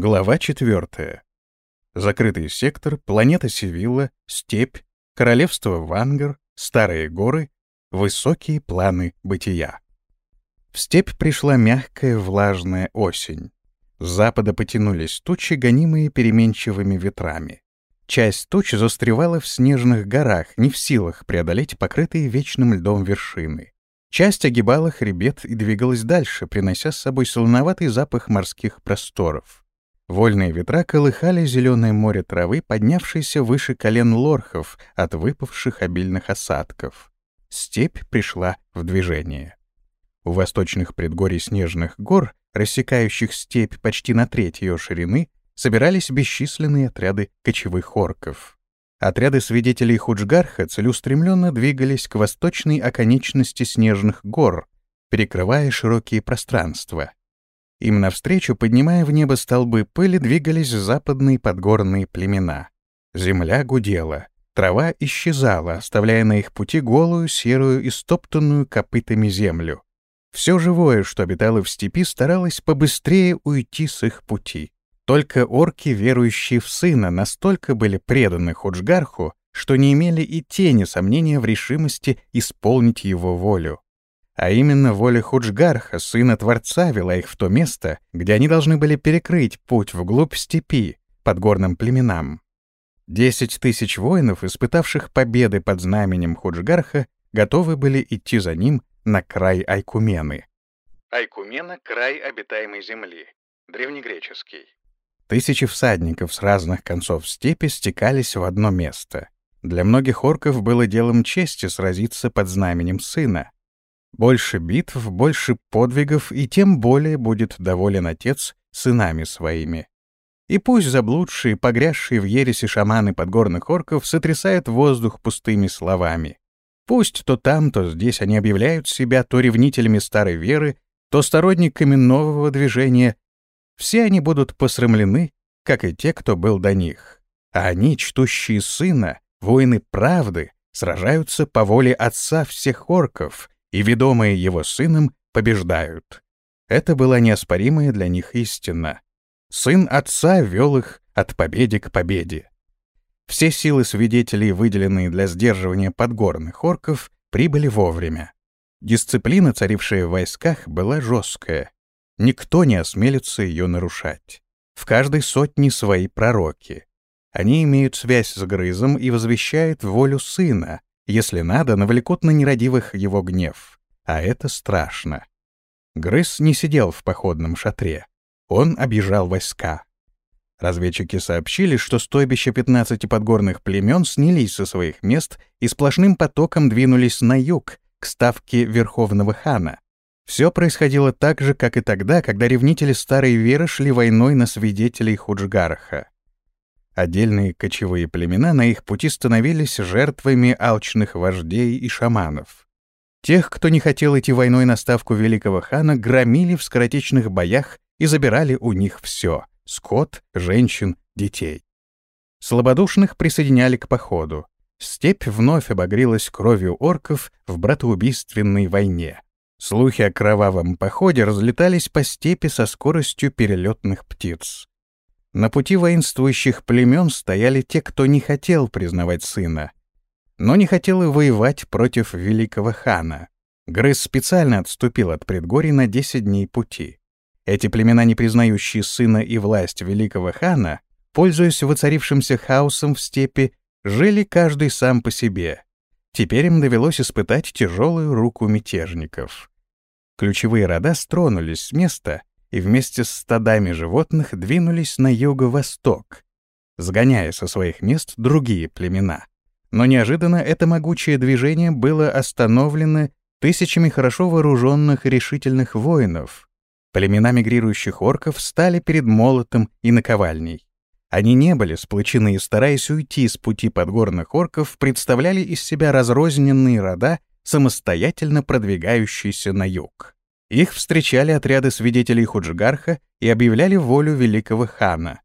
Глава 4. Закрытый сектор, планета Севилла, степь, королевство Вангар, старые горы, высокие планы бытия. В степь пришла мягкая влажная осень. С запада потянулись тучи, гонимые переменчивыми ветрами. Часть туч застревала в снежных горах, не в силах преодолеть покрытые вечным льдом вершины. Часть огибала хребет и двигалась дальше, принося с собой солоноватый запах морских просторов. Вольные ветра колыхали зеленое море травы, поднявшееся выше колен лорхов от выпавших обильных осадков. Степь пришла в движение. У восточных предгорий снежных гор, рассекающих степь почти на треть ее ширины, собирались бесчисленные отряды кочевых орков. Отряды свидетелей Худжгарха целеустремленно двигались к восточной оконечности снежных гор, перекрывая широкие пространства — им навстречу, поднимая в небо столбы пыли, двигались западные подгорные племена. Земля гудела, трава исчезала, оставляя на их пути голую, серую и стоптанную копытами землю. Все живое, что обитало в степи, старалось побыстрее уйти с их пути. Только орки, верующие в сына, настолько были преданы Худжгарху, что не имели и тени сомнения в решимости исполнить его волю. А именно воля Худжгарха, сына Творца, вела их в то место, где они должны были перекрыть путь вглубь степи, под горным племенам. Десять тысяч воинов, испытавших победы под знаменем Худжгарха, готовы были идти за ним на край Айкумены. Айкумена — край обитаемой земли. Древнегреческий. Тысячи всадников с разных концов степи стекались в одно место. Для многих орков было делом чести сразиться под знаменем сына, больше битв, больше подвигов, и тем более будет доволен отец сынами своими. И пусть заблудшие, погрязшие в ересе шаманы подгорных орков сотрясают воздух пустыми словами. Пусть то там, то здесь они объявляют себя то ревнителями старой веры, то сторонниками нового движения. Все они будут посрамлены, как и те, кто был до них. А они, чтущие сына, воины правды, сражаются по воле отца всех орков — и, ведомые его сыном, побеждают. Это была неоспоримая для них истина. Сын отца вел их от победы к победе. Все силы свидетелей, выделенные для сдерживания подгорных орков, прибыли вовремя. Дисциплина, царившая в войсках, была жесткая. Никто не осмелится ее нарушать. В каждой сотне свои пророки. Они имеют связь с Грызом и возвещают волю сына, если надо, навлекут на нерадивых его гнев. А это страшно. Грыз не сидел в походном шатре. Он объезжал войска. Разведчики сообщили, что стойбища 15 подгорных племен снялись со своих мест и сплошным потоком двинулись на юг, к ставке Верховного хана. Все происходило так же, как и тогда, когда ревнители старой веры шли войной на свидетелей Худжгараха. Отдельные кочевые племена на их пути становились жертвами алчных вождей и шаманов. Тех, кто не хотел идти войной на ставку великого хана, громили в скоротечных боях и забирали у них все — скот, женщин, детей. Слабодушных присоединяли к походу. Степь вновь обогрелась кровью орков в братоубийственной войне. Слухи о кровавом походе разлетались по степи со скоростью перелетных птиц. На пути воинствующих племен стояли те, кто не хотел признавать сына, но не хотел и воевать против великого хана. Грыз специально отступил от предгорий на 10 дней пути. Эти племена, не признающие сына и власть великого хана, пользуясь воцарившимся хаосом в степи, жили каждый сам по себе. Теперь им довелось испытать тяжелую руку мятежников. Ключевые рода стронулись с места и вместе с стадами животных двинулись на юго-восток, сгоняя со своих мест другие племена. Но неожиданно это могучее движение было остановлено тысячами хорошо вооруженных решительных воинов. Племена мигрирующих орков стали перед молотом и наковальней. Они не были сплочены и, стараясь уйти с пути подгорных орков, представляли из себя разрозненные рода, самостоятельно продвигающиеся на юг. Их встречали отряды свидетелей Худжгарха и объявляли волю великого хана.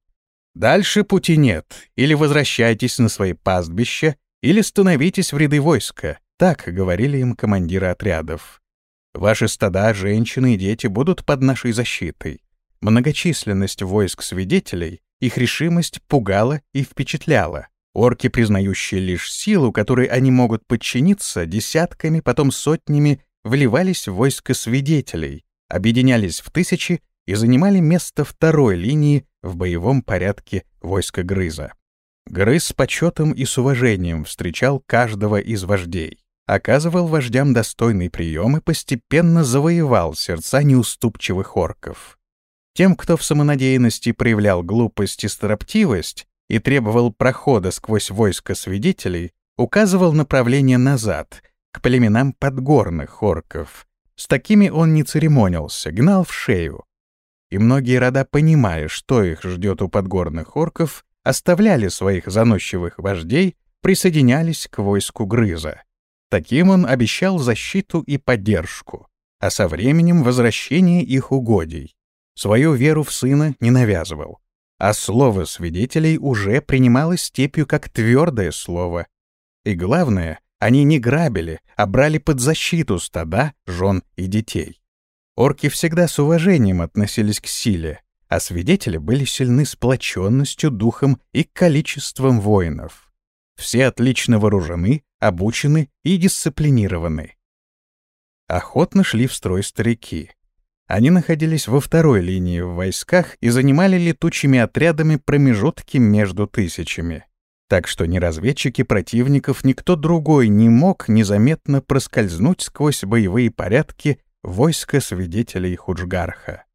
Дальше пути нет, или возвращайтесь на свои пастбища, или становитесь в ряды войска, так говорили им командиры отрядов. Ваши стада, женщины и дети будут под нашей защитой. Многочисленность войск свидетелей, их решимость пугала и впечатляла. Орки, признающие лишь силу, которой они могут подчиниться, десятками, потом сотнями вливались в войско свидетелей, объединялись в тысячи и занимали место второй линии в боевом порядке войска Грыза. Грыз с почетом и с уважением встречал каждого из вождей, оказывал вождям достойный прием и постепенно завоевал сердца неуступчивых орков. Тем, кто в самонадеянности проявлял глупость и строптивость и требовал прохода сквозь войско свидетелей, указывал направление назад, к племенам подгорных орков. С такими он не церемонился, гнал в шею. И многие рода, понимая, что их ждет у подгорных орков, оставляли своих заносчивых вождей, присоединялись к войску Грыза. Таким он обещал защиту и поддержку, а со временем возвращение их угодий. Свою веру в сына не навязывал, а слово свидетелей уже принималось степью как твердое слово. И главное, они не грабили, а брали под защиту стада, жен и детей. Орки всегда с уважением относились к силе, а свидетели были сильны сплоченностью, духом и количеством воинов. Все отлично вооружены, обучены и дисциплинированы. Охотно шли в строй старики. Они находились во второй линии в войсках и занимали летучими отрядами промежутки между тысячами. Так что ни разведчики противников, никто другой не мог незаметно проскользнуть сквозь боевые порядки войска свидетелей Худжгарха.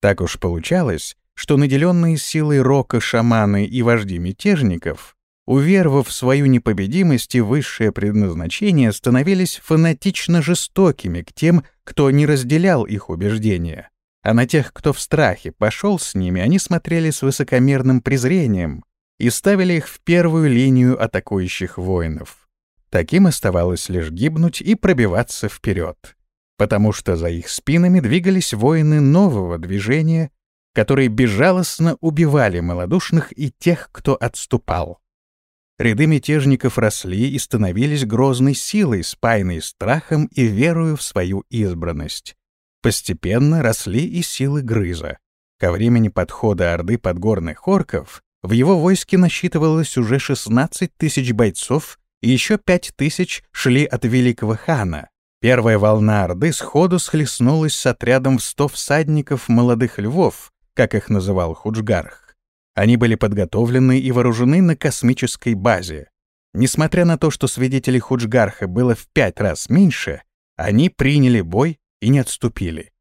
Так уж получалось, что наделенные силой рока шаманы и вожди мятежников, уверовав в свою непобедимость и высшее предназначение, становились фанатично жестокими к тем, кто не разделял их убеждения. А на тех, кто в страхе пошел с ними, они смотрели с высокомерным презрением и ставили их в первую линию атакующих воинов. Таким оставалось лишь гибнуть и пробиваться вперед потому что за их спинами двигались воины нового движения, которые безжалостно убивали малодушных и тех, кто отступал. Ряды мятежников росли и становились грозной силой, спаянной страхом и верою в свою избранность. Постепенно росли и силы Грыза. Ко времени подхода Орды подгорных орков в его войске насчитывалось уже 16 тысяч бойцов, и еще 5 тысяч шли от великого хана, Первая волна Орды сходу схлестнулась с отрядом в сто всадников молодых львов, как их называл Худжгарх. Они были подготовлены и вооружены на космической базе. Несмотря на то, что свидетелей Худжгарха было в пять раз меньше, они приняли бой и не отступили.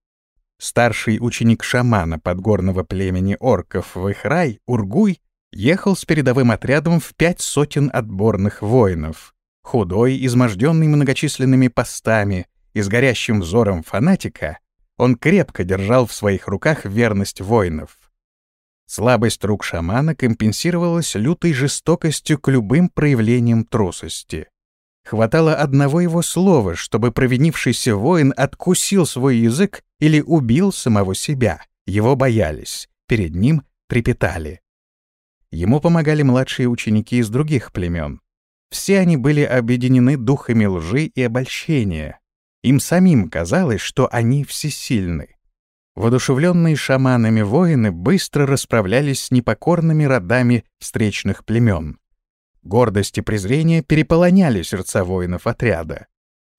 Старший ученик шамана подгорного племени орков Выхрай, Ургуй, ехал с передовым отрядом в пять сотен отборных воинов. Худой, изможденный многочисленными постами и с горящим взором фанатика, он крепко держал в своих руках верность воинов. Слабость рук шамана компенсировалась лютой жестокостью к любым проявлениям трусости. Хватало одного его слова, чтобы провинившийся воин откусил свой язык или убил самого себя. Его боялись, перед ним трепетали. Ему помогали младшие ученики из других племен. Все они были объединены духами лжи и обольщения. Им самим казалось, что они всесильны. Водушевленные шаманами воины быстро расправлялись с непокорными родами встречных племен. Гордость и презрение переполоняли сердца воинов отряда,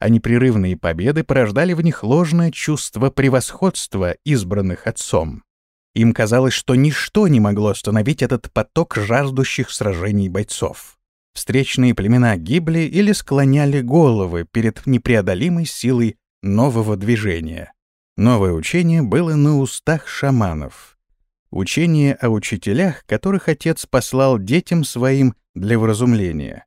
а непрерывные победы порождали в них ложное чувство превосходства избранных отцом. Им казалось, что ничто не могло остановить этот поток жаждущих сражений бойцов. Встречные племена гибли или склоняли головы перед непреодолимой силой нового движения. Новое учение было на устах шаманов. Учение о учителях, которых отец послал детям своим для вразумления.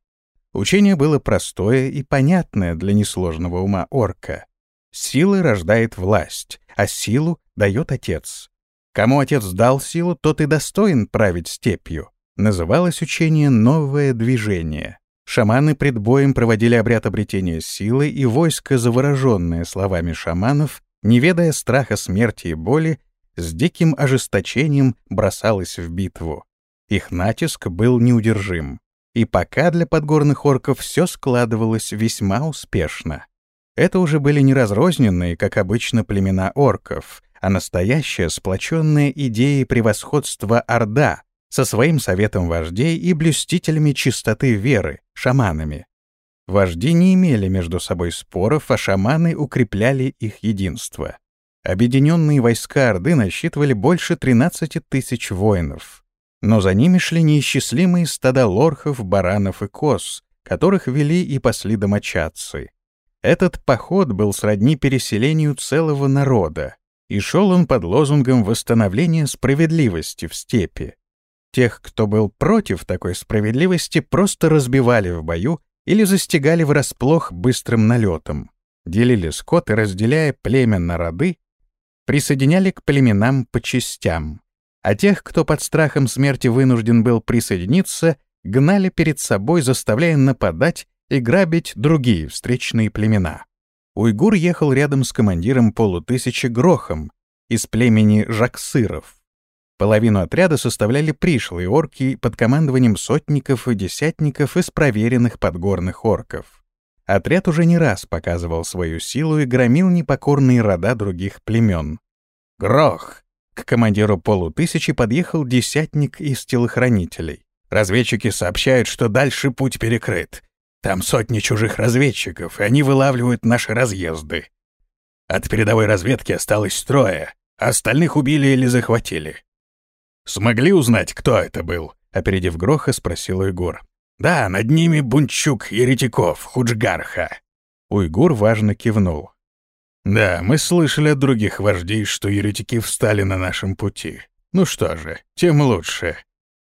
Учение было простое и понятное для несложного ума орка. Сила рождает власть, а силу дает отец. Кому отец дал силу, тот и достоин править степью. Называлось учение «Новое движение». Шаманы пред боем проводили обряд обретения силы, и войско, завороженное словами шаманов, не ведая страха смерти и боли, с диким ожесточением бросалось в битву. Их натиск был неудержим. И пока для подгорных орков все складывалось весьма успешно. Это уже были не разрозненные, как обычно, племена орков, а настоящая сплоченная идеей превосходства Орда со своим советом вождей и блюстителями чистоты веры, шаманами. Вожди не имели между собой споров, а шаманы укрепляли их единство. Объединенные войска Орды насчитывали больше 13 тысяч воинов. Но за ними шли неисчислимые стада лорхов, баранов и коз, которых вели и пасли домочадцы. Этот поход был сродни переселению целого народа, и шел он под лозунгом восстановления справедливости в степи. Тех, кто был против такой справедливости, просто разбивали в бою или застигали врасплох быстрым налетом, делили скот и, разделяя племя на роды, присоединяли к племенам по частям, а тех, кто под страхом смерти вынужден был присоединиться, гнали перед собой, заставляя нападать и грабить другие встречные племена. Уйгур ехал рядом с командиром полутысячи Грохом из племени Жаксыров. Половину отряда составляли пришлые орки под командованием сотников и десятников из проверенных подгорных орков. Отряд уже не раз показывал свою силу и громил непокорные рода других племен. «Грох!» К командиру полутысячи подъехал десятник из телохранителей. «Разведчики сообщают, что дальше путь перекрыт. Там сотни чужих разведчиков, и они вылавливают наши разъезды. От передовой разведки осталось трое, а остальных убили или захватили. «Смогли узнать, кто это был?» — опередив Гроха, спросил Уйгур. «Да, над ними Бунчук, Еретиков, Худжгарха». Уйгур важно кивнул. «Да, мы слышали от других вождей, что еретики встали на нашем пути. Ну что же, тем лучше.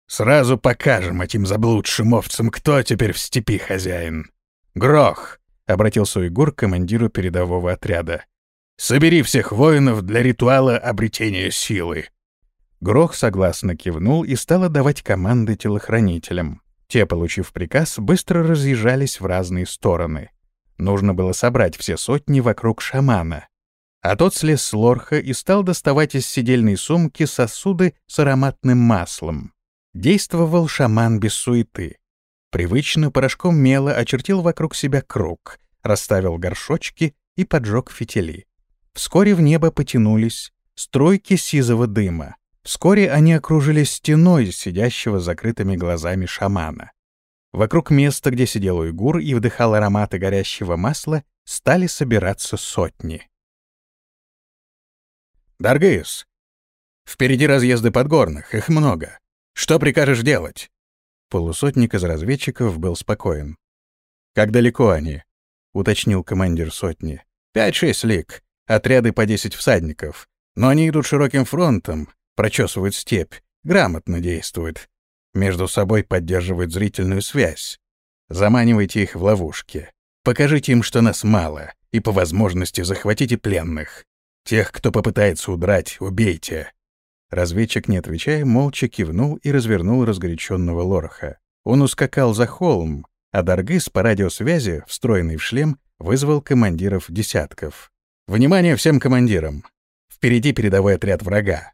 Сразу покажем этим заблудшим овцам, кто теперь в степи хозяин. Грох!» — обратился Уйгур к командиру передового отряда. «Собери всех воинов для ритуала обретения силы. Грох согласно кивнул и стал отдавать команды телохранителям. Те, получив приказ, быстро разъезжались в разные стороны. Нужно было собрать все сотни вокруг шамана. А тот слез с лорха и стал доставать из сидельной сумки сосуды с ароматным маслом. Действовал шаман без суеты. Привычно порошком мела очертил вокруг себя круг, расставил горшочки и поджег фитили. Вскоре в небо потянулись стройки сизого дыма. Вскоре они окружили стеной сидящего закрытыми глазами шамана. Вокруг места, где сидел уйгур и вдыхал ароматы горящего масла, стали собираться сотни. «Даргыс, впереди разъезды подгорных, их много. Что прикажешь делать?» Полусотник из разведчиков был спокоен. «Как далеко они?» — уточнил командир сотни. «Пять-шесть лик, отряды по десять всадников. Но они идут широким фронтом, прочесывают степь, грамотно действуют. Между собой поддерживают зрительную связь. Заманивайте их в ловушки. Покажите им, что нас мало, и по возможности захватите пленных. Тех, кто попытается удрать, убейте. Разведчик, не отвечая, молча кивнул и развернул разгоряченного лороха. Он ускакал за холм, а Даргыс по радиосвязи, встроенный в шлем, вызвал командиров десятков. «Внимание всем командирам! Впереди передовой отряд врага.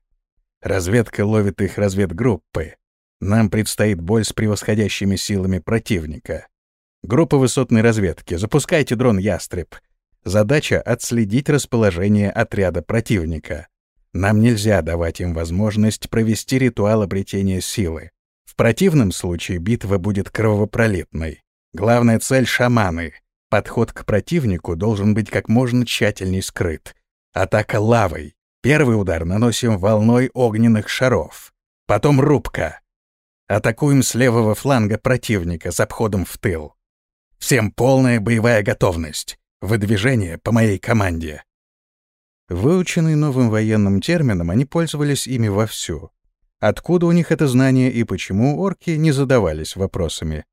Разведка ловит их разведгруппы. Нам предстоит бой с превосходящими силами противника. Группа высотной разведки. Запускайте дрон «Ястреб». Задача — отследить расположение отряда противника. Нам нельзя давать им возможность провести ритуал обретения силы. В противном случае битва будет кровопролитной. Главная цель — шаманы. Подход к противнику должен быть как можно тщательней скрыт. Атака лавой. Первый удар наносим волной огненных шаров. Потом рубка. Атакуем с левого фланга противника с обходом в тыл. Всем полная боевая готовность. Выдвижение по моей команде. Выученные новым военным термином, они пользовались ими вовсю. Откуда у них это знание и почему орки не задавались вопросами?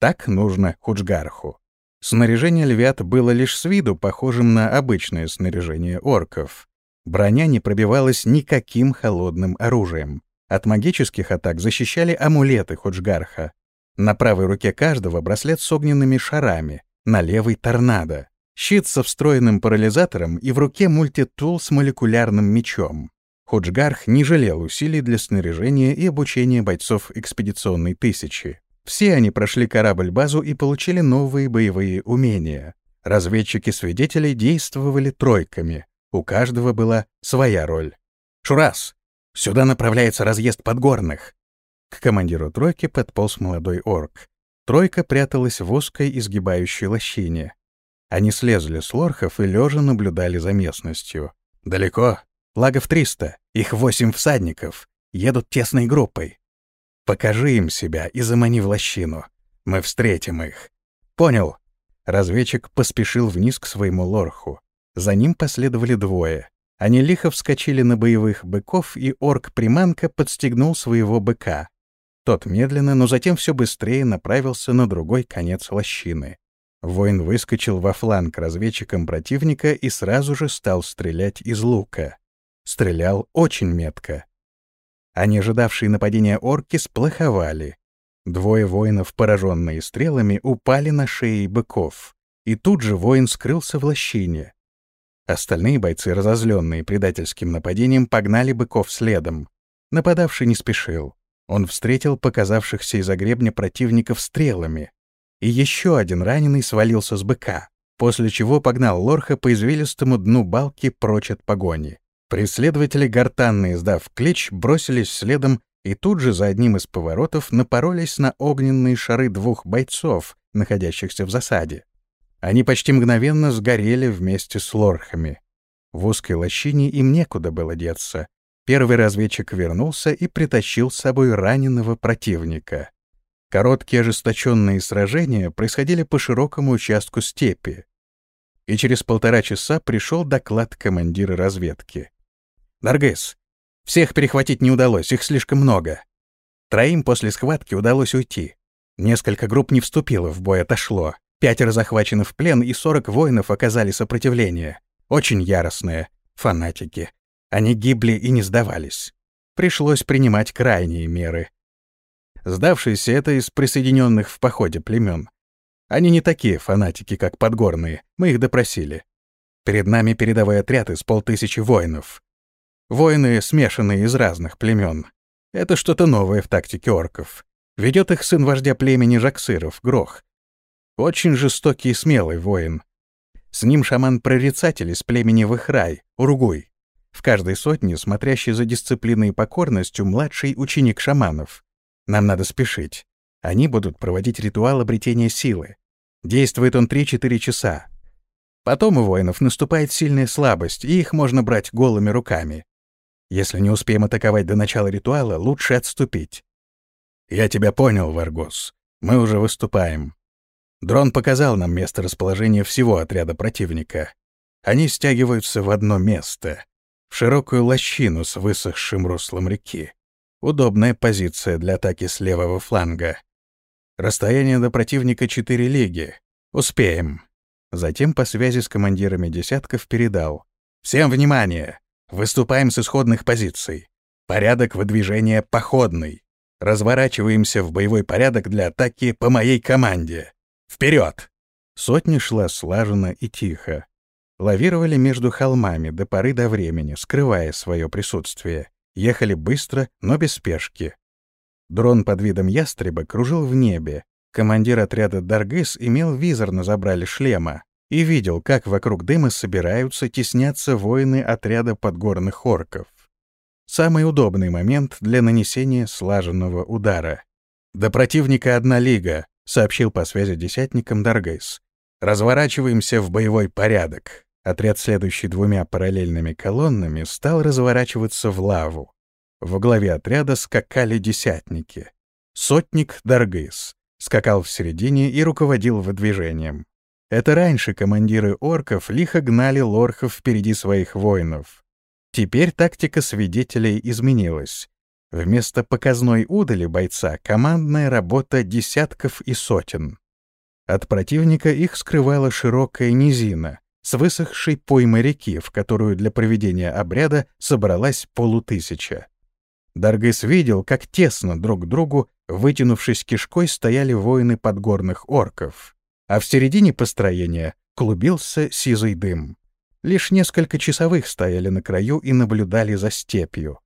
Так нужно Худжгарху. Снаряжение львят было лишь с виду похожим на обычное снаряжение орков. Броня не пробивалась никаким холодным оружием. От магических атак защищали амулеты Ходжгарха. На правой руке каждого браслет с огненными шарами, на левой — торнадо. Щит со встроенным парализатором и в руке мультитул с молекулярным мечом. Ходжгарх не жалел усилий для снаряжения и обучения бойцов экспедиционной тысячи. Все они прошли корабль-базу и получили новые боевые умения. Разведчики свидетелей действовали тройками, У каждого была своя роль. «Шурас! Сюда направляется разъезд подгорных!» К командиру тройки подполз молодой орк. Тройка пряталась в узкой изгибающей лощине. Они слезли с лорхов и лежа наблюдали за местностью. «Далеко? Лагов триста. Их восемь всадников. Едут тесной группой. Покажи им себя и замани в лощину. Мы встретим их». «Понял». Разведчик поспешил вниз к своему лорху. За ним последовали двое. Они лихо вскочили на боевых быков, и орк-приманка подстегнул своего быка. Тот медленно, но затем все быстрее направился на другой конец лощины. Воин выскочил во фланг разведчикам противника и сразу же стал стрелять из лука. Стрелял очень метко. А не нападения орки сплоховали. Двое воинов, пораженные стрелами, упали на шеи быков. И тут же воин скрылся в лощине. Остальные бойцы, разозленные предательским нападением, погнали быков следом. Нападавший не спешил. Он встретил показавшихся из-за гребня противников стрелами. И еще один раненый свалился с быка, после чего погнал лорха по извилистому дну балки прочь от погони. Преследователи, гортанно издав клич, бросились следом и тут же за одним из поворотов напоролись на огненные шары двух бойцов, находящихся в засаде. Они почти мгновенно сгорели вместе с лорхами. В узкой лощине им некуда было деться. Первый разведчик вернулся и притащил с собой раненого противника. Короткие ожесточенные сражения происходили по широкому участку степи. И через полтора часа пришел доклад командира разведки. «Даргес, всех перехватить не удалось, их слишком много. Троим после схватки удалось уйти. Несколько групп не вступило в бой, отошло. Пятеро захвачены в плен, и сорок воинов оказали сопротивление. Очень яростные. Фанатики. Они гибли и не сдавались. Пришлось принимать крайние меры. Сдавшиеся — это из присоединенных в походе племен. Они не такие фанатики, как подгорные. Мы их допросили. Перед нами передовой отряд из полтысячи воинов. Воины смешанные из разных племен. Это что-то новое в тактике орков. Ведет их сын вождя племени Жаксыров, Грох. Очень жестокий и смелый воин. С ним шаман-прорицатель из племени Выхрай, Уругуй. В каждой сотне, смотрящий за дисциплиной и покорностью, младший ученик шаманов. Нам надо спешить. Они будут проводить ритуал обретения силы. Действует он 3-4 часа. Потом у воинов наступает сильная слабость, и их можно брать голыми руками. Если не успеем атаковать до начала ритуала, лучше отступить. Я тебя понял, Варгос. Мы уже выступаем. Дрон показал нам место расположения всего отряда противника. Они стягиваются в одно место, в широкую лощину с высохшим руслом реки. Удобная позиция для атаки с левого фланга. Расстояние до противника 4 лиги. Успеем. Затем по связи с командирами десятков передал. «Всем внимание! Выступаем с исходных позиций. Порядок выдвижения походный. Разворачиваемся в боевой порядок для атаки по моей команде. Вперед! Сотня шла слаженно и тихо. Лавировали между холмами до поры до времени, скрывая свое присутствие. Ехали быстро, но без спешки. Дрон под видом ястреба кружил в небе. Командир отряда Даргыс имел визор на забрале шлема и видел, как вокруг дыма собираются теснятся воины отряда подгорных орков. Самый удобный момент для нанесения слаженного удара. До противника одна лига, сообщил по связи десятникам Даргейс. «Разворачиваемся в боевой порядок». Отряд, следующий двумя параллельными колоннами, стал разворачиваться в лаву. В главе отряда скакали десятники. Сотник Даргейс скакал в середине и руководил выдвижением. Это раньше командиры орков лихо гнали лорхов впереди своих воинов. Теперь тактика свидетелей изменилась. Вместо показной удали бойца — командная работа десятков и сотен. От противника их скрывала широкая низина с высохшей поймой реки, в которую для проведения обряда собралась полутысяча. Даргыс видел, как тесно друг к другу, вытянувшись кишкой, стояли воины подгорных орков, а в середине построения клубился сизый дым. Лишь несколько часовых стояли на краю и наблюдали за степью.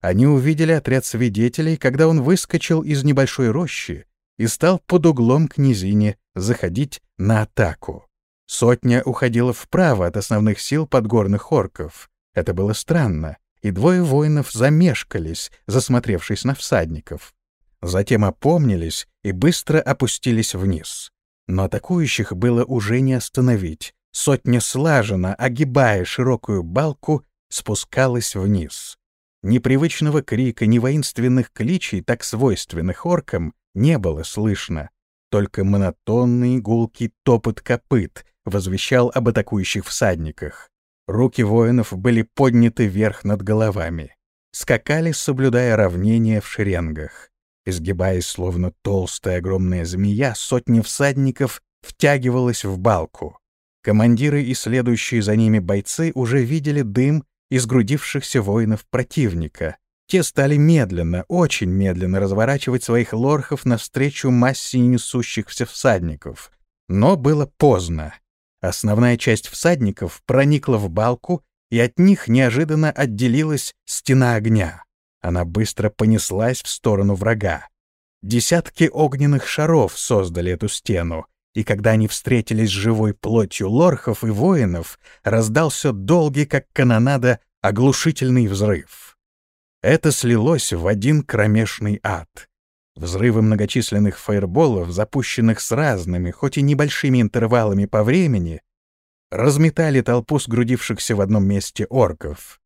Они увидели отряд свидетелей, когда он выскочил из небольшой рощи и стал под углом к низине заходить на атаку. Сотня уходила вправо от основных сил подгорных орков. Это было странно, и двое воинов замешкались, засмотревшись на всадников. Затем опомнились и быстро опустились вниз. Но атакующих было уже не остановить. Сотня слаженно, огибая широкую балку, спускалась вниз. Непривычного крика, ни воинственных кличей, так свойственных оркам, не было слышно. Только монотонный гулкий топот копыт возвещал об атакующих всадниках. Руки воинов были подняты вверх над головами. Скакали, соблюдая равнение в шеренгах. Изгибаясь, словно толстая огромная змея, сотни всадников втягивалась в балку. Командиры и следующие за ними бойцы уже видели дым из грудившихся воинов противника. Те стали медленно, очень медленно разворачивать своих лорхов навстречу массе несущихся всадников. Но было поздно. Основная часть всадников проникла в балку, и от них неожиданно отделилась стена огня. Она быстро понеслась в сторону врага. Десятки огненных шаров создали эту стену, и когда они встретились с живой плотью лорхов и воинов, раздался долгий, как канонада, оглушительный взрыв. Это слилось в один кромешный ад. Взрывы многочисленных фаерболов, запущенных с разными, хоть и небольшими интервалами по времени, разметали толпу сгрудившихся в одном месте орков.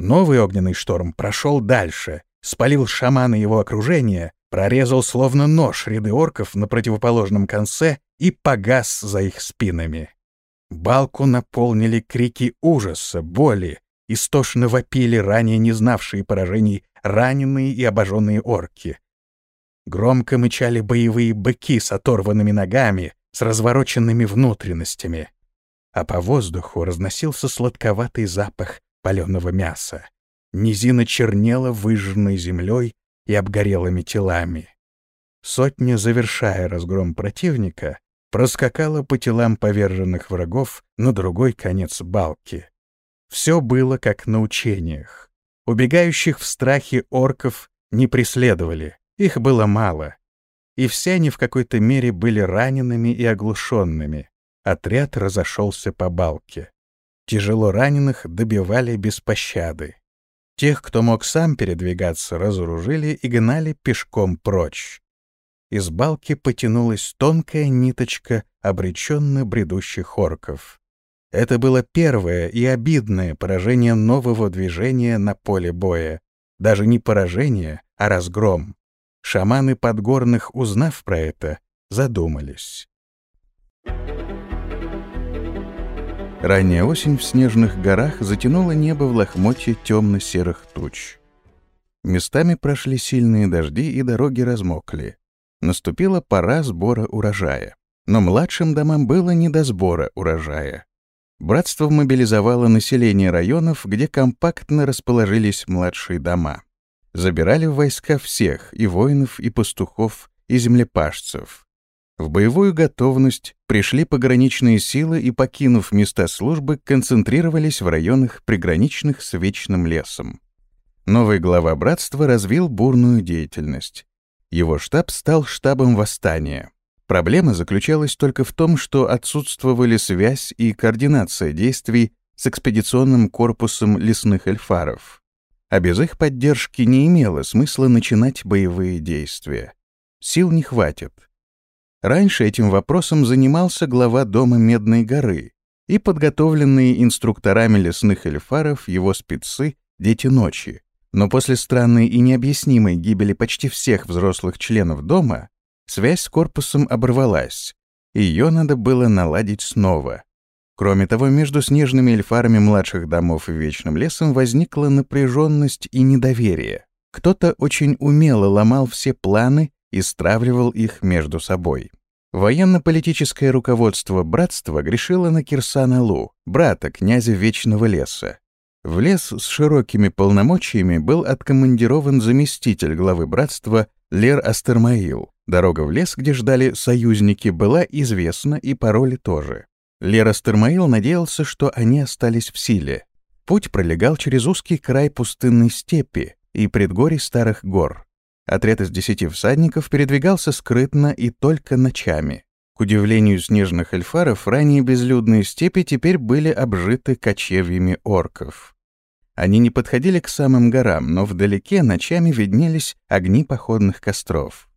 Новый огненный шторм прошел дальше, спалил шамана его окружения, прорезал словно нож ряды орков на противоположном конце и погас за их спинами. Балку наполнили крики ужаса, боли, истошно вопили ранее не знавшие поражений раненые и обожженные орки. Громко мычали боевые быки с оторванными ногами, с развороченными внутренностями. А по воздуху разносился сладковатый запах паленого мяса. Низина чернела выжженной землей и обгорелыми телами. Сотня, завершая разгром противника, проскакала по телам поверженных врагов на другой конец балки. Все было как на учениях. Убегающих в страхе орков не преследовали, их было мало. И все они в какой-то мере были ранеными и оглушенными. Отряд разошелся по балке. Тяжело раненых добивали без пощады. Тех, кто мог сам передвигаться, разоружили и гнали пешком прочь. Из балки потянулась тонкая ниточка обреченно бредущих орков. Это было первое и обидное поражение нового движения на поле боя. Даже не поражение, а разгром. Шаманы подгорных, узнав про это, задумались. Ранняя осень в снежных горах затянула небо в лохмотье темно-серых туч. Местами прошли сильные дожди, и дороги размокли. Наступила пора сбора урожая. Но младшим домам было не до сбора урожая. Братство мобилизовало население районов, где компактно расположились младшие дома. Забирали в войска всех, и воинов, и пастухов, и землепашцев. В боевую готовность пришли пограничные силы и, покинув места службы, концентрировались в районах, приграничных с Вечным лесом. Новый глава братства развил бурную деятельность. Его штаб стал штабом восстания. Проблема заключалась только в том, что отсутствовали связь и координация действий с экспедиционным корпусом лесных эльфаров. А без их поддержки не имело смысла начинать боевые действия. Сил не хватит. Раньше этим вопросом занимался глава дома Медной горы и подготовленные инструкторами лесных эльфаров его спецы «Дети ночи». Но после странной и необъяснимой гибели почти всех взрослых членов дома Связь с корпусом оборвалась. Ее надо было наладить снова. Кроме того, между снежными эльфарами младших домов и Вечным лесом возникла напряженность и недоверие. Кто-то очень умело ломал все планы и стравливал их между собой. Военно-политическое руководство братства грешило на Кирсана Лу, брата князя Вечного леса. В лес с широкими полномочиями был откомандирован заместитель главы братства Лер Астермаил. Дорога в лес, где ждали союзники, была известна и пароли тоже. Лер Астермаил надеялся, что они остались в силе. Путь пролегал через узкий край пустынной степи и предгорий старых гор. Отряд из десяти всадников передвигался скрытно и только ночами. К удивлению снежных эльфаров, ранее безлюдные степи теперь были обжиты кочевьями орков. Они не подходили к самым горам, но вдалеке ночами виднелись огни походных костров.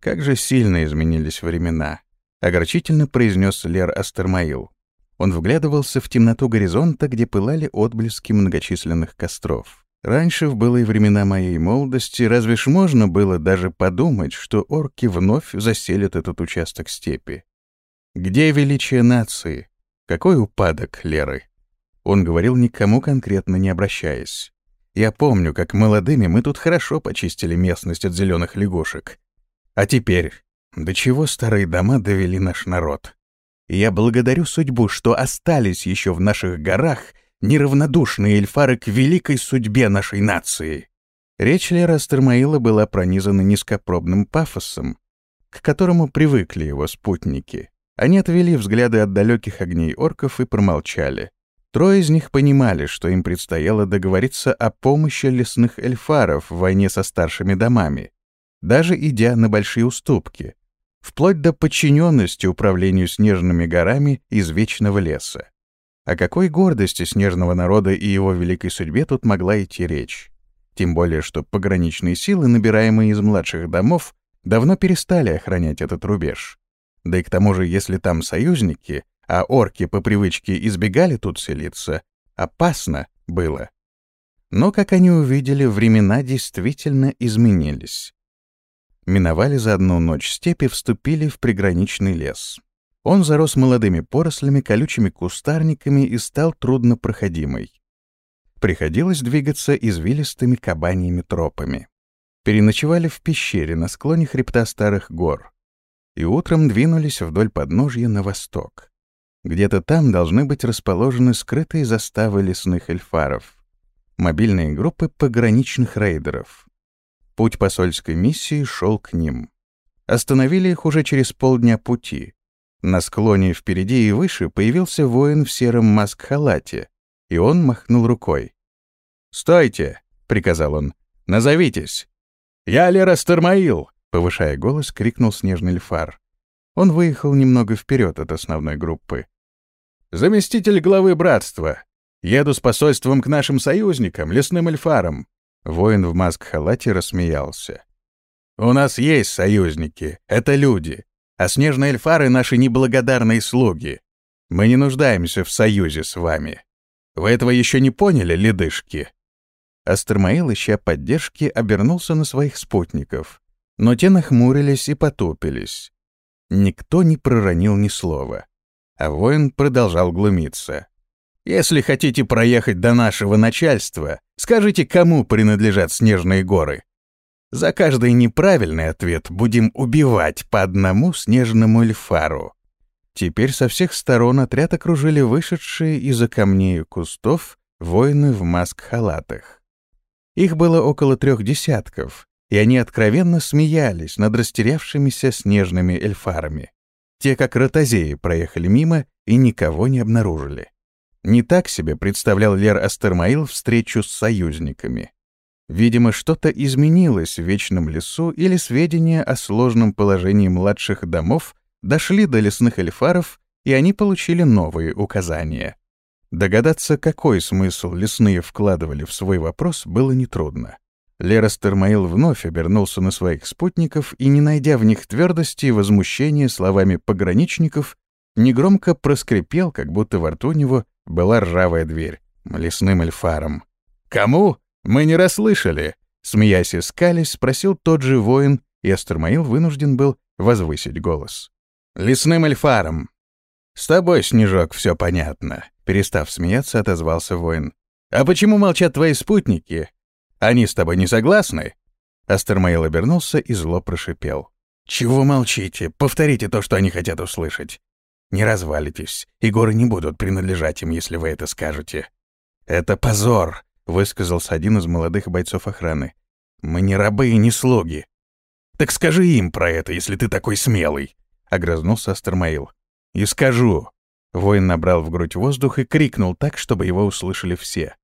Как же сильно изменились времена, огорчительно произнес Лер Астермаил. Он вглядывался в темноту горизонта, где пылали отблески многочисленных костров. Раньше, в былые времена моей молодости, разве ж можно было даже подумать, что орки вновь заселят этот участок степи? Где величие нации? Какой упадок Леры? Он говорил никому конкретно не обращаясь. Я помню, как молодыми мы тут хорошо почистили местность от зеленых лягушек. А теперь, до чего старые дома довели наш народ? Я благодарю судьбу, что остались еще в наших горах неравнодушные эльфары к великой судьбе нашей нации. Речь Лера Астермаила была пронизана низкопробным пафосом, к которому привыкли его спутники. Они отвели взгляды от далеких огней орков и промолчали. Трое из них понимали, что им предстояло договориться о помощи лесных эльфаров в войне со старшими домами, даже идя на большие уступки, вплоть до подчиненности управлению снежными горами из Вечного леса. О какой гордости снежного народа и его великой судьбе тут могла идти речь? Тем более, что пограничные силы, набираемые из младших домов, давно перестали охранять этот рубеж. Да и к тому же, если там союзники, а орки по привычке избегали тут селиться, опасно было. Но, как они увидели, времена действительно изменились. Миновали за одну ночь степи, вступили в приграничный лес. Он зарос молодыми порослями, колючими кустарниками и стал труднопроходимой. Приходилось двигаться извилистыми кабаньими тропами. Переночевали в пещере на склоне хребта старых гор и утром двинулись вдоль подножья на восток. Где-то там должны быть расположены скрытые заставы лесных эльфаров, мобильные группы пограничных рейдеров. Путь посольской миссии шел к ним. Остановили их уже через полдня пути, на склоне впереди и выше появился воин в сером маск-халате, и он махнул рукой. «Стойте!» — приказал он. «Назовитесь!» «Я Лера Стармаил!» — повышая голос, крикнул снежный льфар. Он выехал немного вперед от основной группы. «Заместитель главы братства! Еду с посольством к нашим союзникам, лесным эльфарам!» Воин в маск-халате рассмеялся. «У нас есть союзники. Это люди. А снежные эльфары — наши неблагодарные слуги. Мы не нуждаемся в союзе с вами. Вы этого еще не поняли, ледышки?» Астермаил, ища поддержки, обернулся на своих спутников. Но те нахмурились и потупились. Никто не проронил ни слова. А воин продолжал глумиться. «Если хотите проехать до нашего начальства, скажите, кому принадлежат снежные горы. За каждый неправильный ответ будем убивать по одному снежному эльфару. Теперь со всех сторон отряд окружили вышедшие из-за камней и кустов воины в маск-халатах. Их было около трех десятков, и они откровенно смеялись над растерявшимися снежными эльфарами. Те, как ротозеи, проехали мимо и никого не обнаружили. Не так себе представлял Лер Астермаил встречу с союзниками. Видимо, что-то изменилось в Вечном лесу или сведения о сложном положении младших домов дошли до лесных эльфаров, и они получили новые указания. Догадаться, какой смысл лесные вкладывали в свой вопрос, было нетрудно. Лера Стермаил вновь обернулся на своих спутников и, не найдя в них твердости и возмущения словами пограничников, негромко проскрипел, как будто во рту у него была ржавая дверь, лесным эльфаром. «Кому?» «Мы не расслышали», — смеясь и скались, спросил тот же воин, и Астермаил вынужден был возвысить голос. «Лесным эльфаром». «С тобой, Снежок, все понятно», — перестав смеяться, отозвался воин. «А почему молчат твои спутники? Они с тобой не согласны?» Астермаил обернулся и зло прошипел. «Чего молчите? Повторите то, что они хотят услышать. Не развалитесь, и горы не будут принадлежать им, если вы это скажете. Это позор, — высказался один из молодых бойцов охраны. «Мы не рабы и не слуги». «Так скажи им про это, если ты такой смелый», — огрызнулся Астермаил. «И скажу». Воин набрал в грудь воздух и крикнул так, чтобы его услышали все.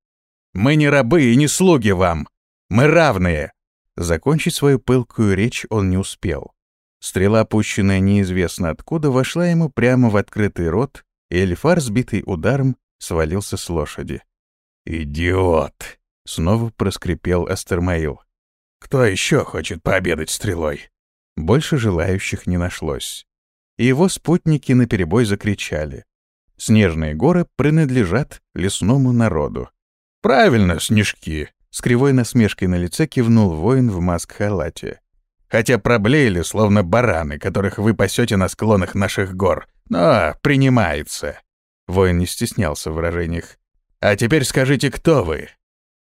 «Мы не рабы и не слуги вам! Мы равные!» Закончить свою пылкую речь он не успел. Стрела, пущенная неизвестно откуда, вошла ему прямо в открытый рот, и Эльфар, сбитый ударом, свалился с лошади. «Идиот!» — снова проскрипел Астермаил. «Кто еще хочет пообедать стрелой?» Больше желающих не нашлось. И его спутники наперебой закричали. Снежные горы принадлежат лесному народу. «Правильно, снежки!» — с кривой насмешкой на лице кивнул воин в маск-халате. «Хотя проблеяли, словно бараны, которых вы пасете на склонах наших гор. Но принимается!» Воин не стеснялся в выражениях. «А теперь скажите, кто вы?»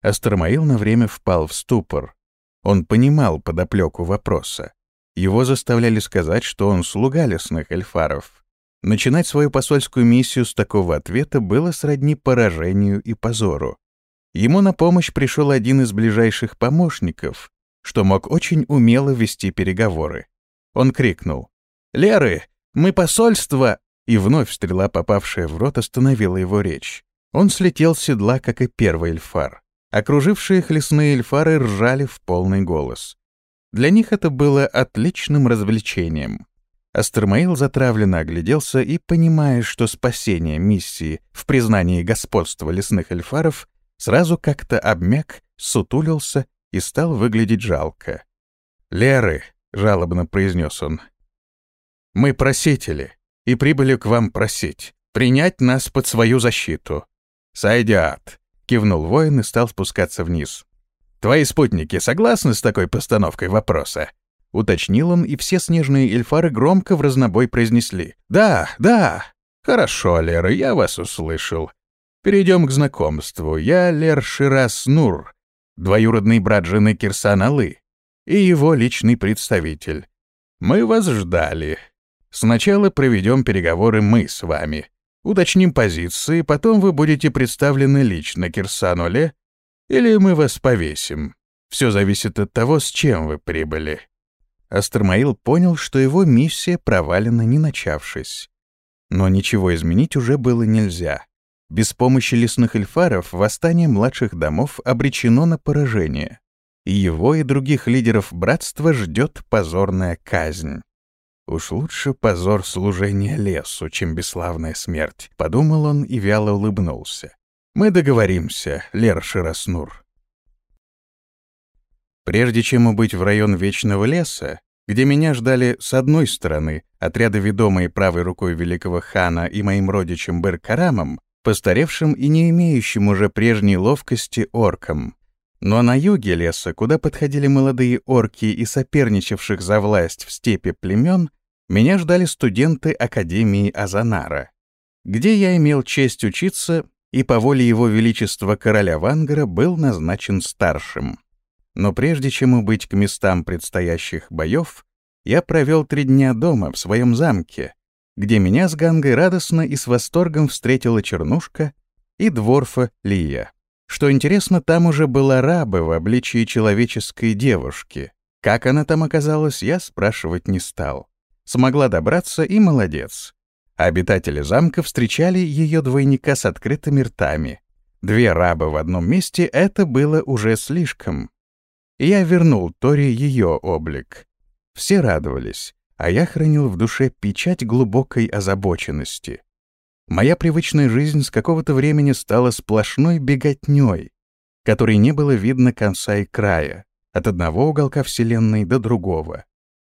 Астромаил на время впал в ступор. Он понимал подоплеку вопроса. Его заставляли сказать, что он слуга лесных эльфаров. Начинать свою посольскую миссию с такого ответа было сродни поражению и позору. Ему на помощь пришел один из ближайших помощников, что мог очень умело вести переговоры. Он крикнул «Леры, мы посольство!» И вновь стрела, попавшая в рот, остановила его речь. Он слетел с седла, как и первый эльфар. Окружившие их лесные эльфары ржали в полный голос. Для них это было отличным развлечением. Астермаил затравленно огляделся и, понимая, что спасение миссии в признании господства лесных эльфаров, сразу как-то обмяк, сутулился и стал выглядеть жалко. «Леры», — жалобно произнес он, — «мы просители и прибыли к вам просить, принять нас под свою защиту». «Сойдят», — кивнул воин и стал спускаться вниз. «Твои спутники согласны с такой постановкой вопроса?» Уточнил он, и все снежные эльфары громко в разнобой произнесли. «Да, да! Хорошо, Лера, я вас услышал. Перейдем к знакомству. Я Лер Ширас Нур, двоюродный брат жены Кирсан и его личный представитель. Мы вас ждали. Сначала проведем переговоры мы с вами. Уточним позиции, потом вы будете представлены лично Кирсану Ле или мы вас повесим. Все зависит от того, с чем вы прибыли». Астромаил понял, что его миссия провалена, не начавшись. Но ничего изменить уже было нельзя. Без помощи лесных эльфаров восстание младших домов обречено на поражение. И его и других лидеров братства ждет позорная казнь. «Уж лучше позор служения лесу, чем бесславная смерть», — подумал он и вяло улыбнулся. Мы договоримся, Лер Широснур. Прежде чем убыть в район Вечного леса, где меня ждали с одной стороны отряды, ведомые правой рукой великого хана и моим родичем Бер-Карамом, постаревшим и не имеющим уже прежней ловкости оркам. Но на юге леса, куда подходили молодые орки и соперничавших за власть в степи племен, меня ждали студенты Академии Азанара, где я имел честь учиться и по воле его величества короля Вангара был назначен старшим. Но прежде чем убыть к местам предстоящих боев, я провел три дня дома в своем замке, где меня с Гангой радостно и с восторгом встретила Чернушка и Дворфа Лия. Что интересно, там уже была раба в обличии человеческой девушки. Как она там оказалась, я спрашивать не стал. Смогла добраться и молодец. Обитатели замка встречали ее двойника с открытыми ртами. Две рабы в одном месте — это было уже слишком. Я вернул Тори ее облик. Все радовались, а я хранил в душе печать глубокой озабоченности. Моя привычная жизнь с какого-то времени стала сплошной беготней, которой не было видно конца и края, от одного уголка Вселенной до другого.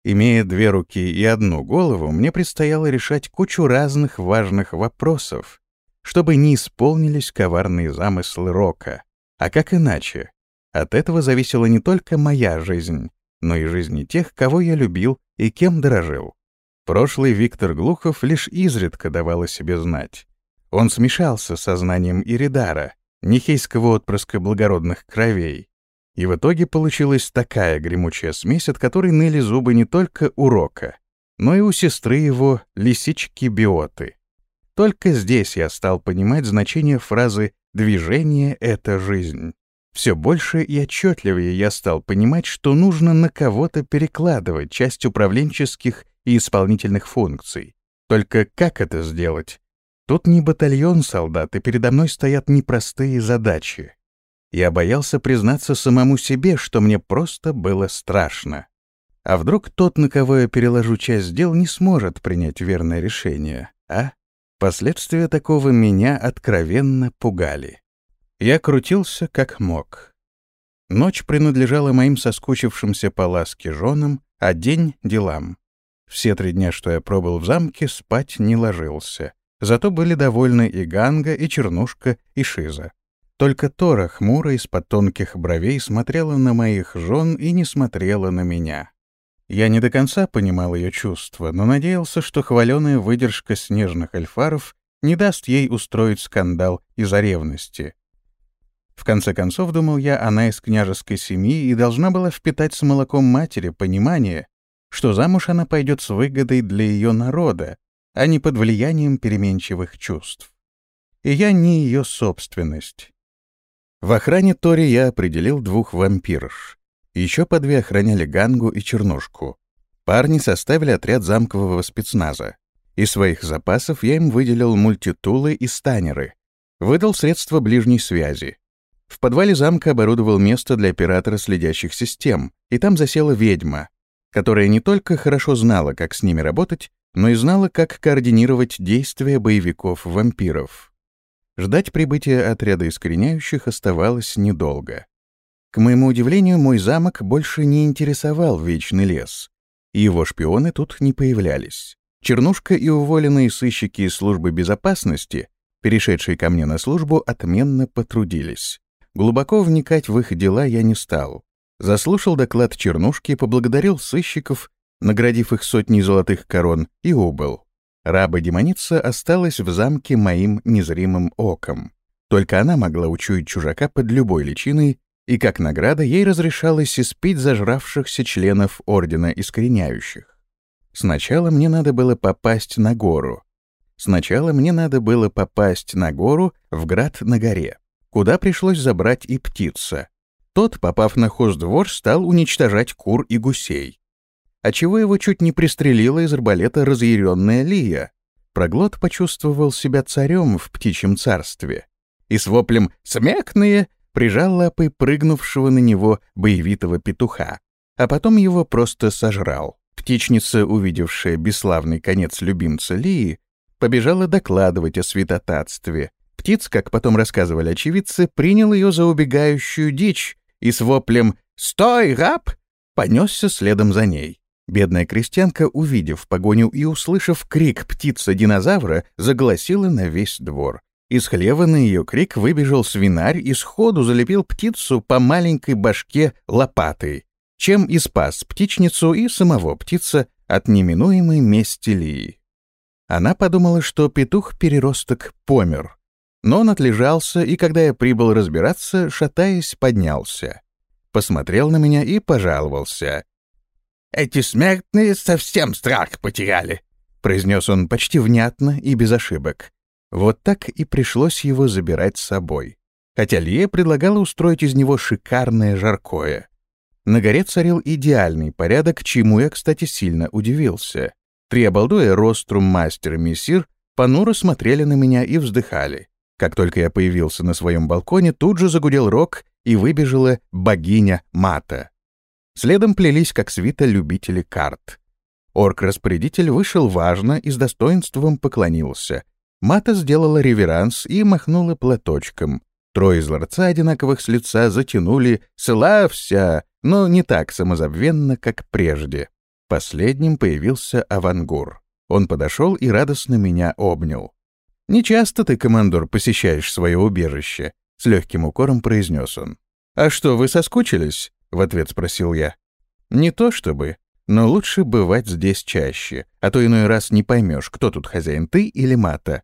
Имея две руки и одну голову, мне предстояло решать кучу разных важных вопросов, чтобы не исполнились коварные замыслы Рока. А как иначе? От этого зависела не только моя жизнь, но и жизни тех, кого я любил и кем дорожил. Прошлый Виктор Глухов лишь изредка давал о себе знать. Он смешался с сознанием Иридара, нехейского отпрыска благородных кровей, и в итоге получилась такая гремучая смесь, от которой ныли зубы не только у Рока, но и у сестры его лисички-биоты. Только здесь я стал понимать значение фразы «движение — это жизнь». Все больше и отчетливее я стал понимать, что нужно на кого-то перекладывать часть управленческих и исполнительных функций. Только как это сделать? Тут не батальон солдат, и передо мной стоят непростые задачи. Я боялся признаться самому себе, что мне просто было страшно. А вдруг тот, на кого я переложу часть дел, не сможет принять верное решение, а? Последствия такого меня откровенно пугали. Я крутился как мог. Ночь принадлежала моим соскучившимся по ласке женам, а день — делам. Все три дня, что я пробыл в замке, спать не ложился. Зато были довольны и Ганга, и Чернушка, и Шиза. Только Тора хмуро из-под тонких бровей смотрела на моих жен и не смотрела на меня. Я не до конца понимал ее чувства, но надеялся, что хваленая выдержка снежных эльфаров не даст ей устроить скандал из-за ревности. В конце концов, думал я, она из княжеской семьи и должна была впитать с молоком матери понимание, что замуж она пойдет с выгодой для ее народа, а не под влиянием переменчивых чувств. И я не ее собственность. В охране Тори я определил двух вампирш. Еще по две охраняли Гангу и Чернушку. Парни составили отряд замкового спецназа. Из своих запасов я им выделил мультитулы и станеры. Выдал средства ближней связи. В подвале замка оборудовал место для оператора следящих систем, и там засела ведьма, которая не только хорошо знала, как с ними работать, но и знала, как координировать действия боевиков-вампиров. Ждать прибытия отряда искореняющих оставалось недолго. К моему удивлению, мой замок больше не интересовал Вечный лес, и его шпионы тут не появлялись. Чернушка и уволенные сыщики из службы безопасности, перешедшие ко мне на службу, отменно потрудились. Глубоко вникать в их дела я не стал. Заслушал доклад Чернушки, поблагодарил сыщиков, наградив их сотней золотых корон, и убыл. Раба-демоница осталась в замке моим незримым оком. Только она могла учуять чужака под любой личиной и как награда ей разрешалось испить зажравшихся членов Ордена Искореняющих. Сначала мне надо было попасть на гору. Сначала мне надо было попасть на гору в град на горе, куда пришлось забрать и птица. Тот, попав на хоздвор, стал уничтожать кур и гусей. А чего его чуть не пристрелила из арбалета разъяренная Лия? Проглот почувствовал себя царем в птичьем царстве и с воплем «Смекные!» прижал лапой прыгнувшего на него боевитого петуха, а потом его просто сожрал. Птичница, увидевшая бесславный конец любимца Лии, побежала докладывать о святотатстве. Птиц, как потом рассказывали очевидцы, принял ее за убегающую дичь и с воплем «Стой, раб!» понесся следом за ней. Бедная крестьянка, увидев погоню и услышав крик птицы-динозавра, загласила на весь двор. Из хлева на ее крик выбежал свинарь и сходу залепил птицу по маленькой башке лопатой, чем и спас птичницу и самого птица от неминуемой мести Лии. Она подумала, что петух-переросток помер, но он отлежался, и когда я прибыл разбираться, шатаясь, поднялся. Посмотрел на меня и пожаловался. «Эти смертные совсем страх потеряли», — произнес он почти внятно и без ошибок. Вот так и пришлось его забирать с собой. Хотя Лия предлагала устроить из него шикарное жаркое. На горе царил идеальный порядок, чему я, кстати, сильно удивился. Три обалдуя Рострум, Мастер и Мессир понуро смотрели на меня и вздыхали. Как только я появился на своем балконе, тут же загудел рог, и выбежала богиня Мата. Следом плелись, как свита, любители карт. Орк-распорядитель вышел важно и с достоинством поклонился — Мата сделала реверанс и махнула платочком. Трое из ларца одинаковых с лица затянули «Славься!», но не так самозабвенно, как прежде. Последним появился Авангур. Он подошел и радостно меня обнял. «Не часто ты, командор, посещаешь свое убежище», — с легким укором произнес он. «А что, вы соскучились?» — в ответ спросил я. «Не то чтобы, но лучше бывать здесь чаще, а то иной раз не поймешь, кто тут хозяин, ты или Мата.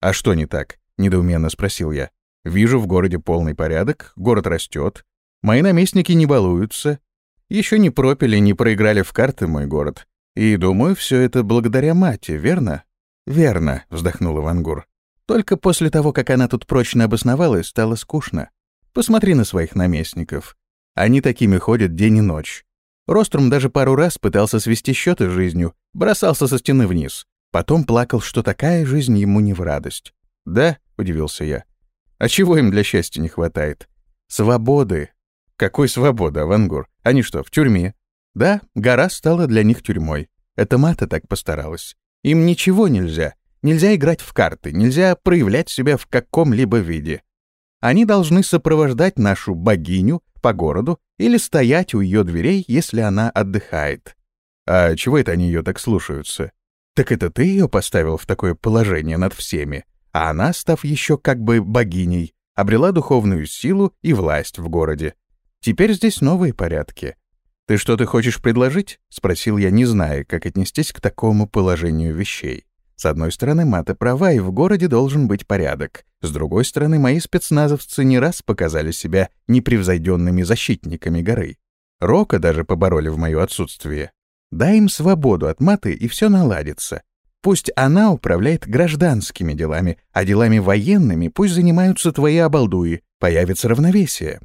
«А что не так?» — недоуменно спросил я. «Вижу в городе полный порядок, город растет. Мои наместники не балуются. Еще не пропили, не проиграли в карты мой город. И, думаю, все это благодаря мате, верно?» «Верно», — вздохнул Ивангур. «Только после того, как она тут прочно обосновалась, стало скучно. Посмотри на своих наместников. Они такими ходят день и ночь. Рострум даже пару раз пытался свести счеты с жизнью, бросался со стены вниз. Потом плакал, что такая жизнь ему не в радость. «Да?» — удивился я. «А чего им для счастья не хватает?» «Свободы». «Какой свободы, Авангур? Они что, в тюрьме?» Да, гора стала для них тюрьмой. Это Мата так постаралась. Им ничего нельзя. Нельзя играть в карты, нельзя проявлять себя в каком-либо виде. Они должны сопровождать нашу богиню по городу или стоять у ее дверей, если она отдыхает. А чего это они ее так слушаются? Так это ты ее поставил в такое положение над всеми, а она, став еще как бы богиней, обрела духовную силу и власть в городе. Теперь здесь новые порядки. «Ты что-то хочешь предложить?» — спросил я, не зная, как отнестись к такому положению вещей. С одной стороны, Мата права, и в городе должен быть порядок. С другой стороны, мои спецназовцы не раз показали себя непревзойденными защитниками горы. Рока даже побороли в мое отсутствие. Дай им свободу от Маты, и все наладится. Пусть она управляет гражданскими делами, а делами военными пусть занимаются твои обалдуи, появится равновесие.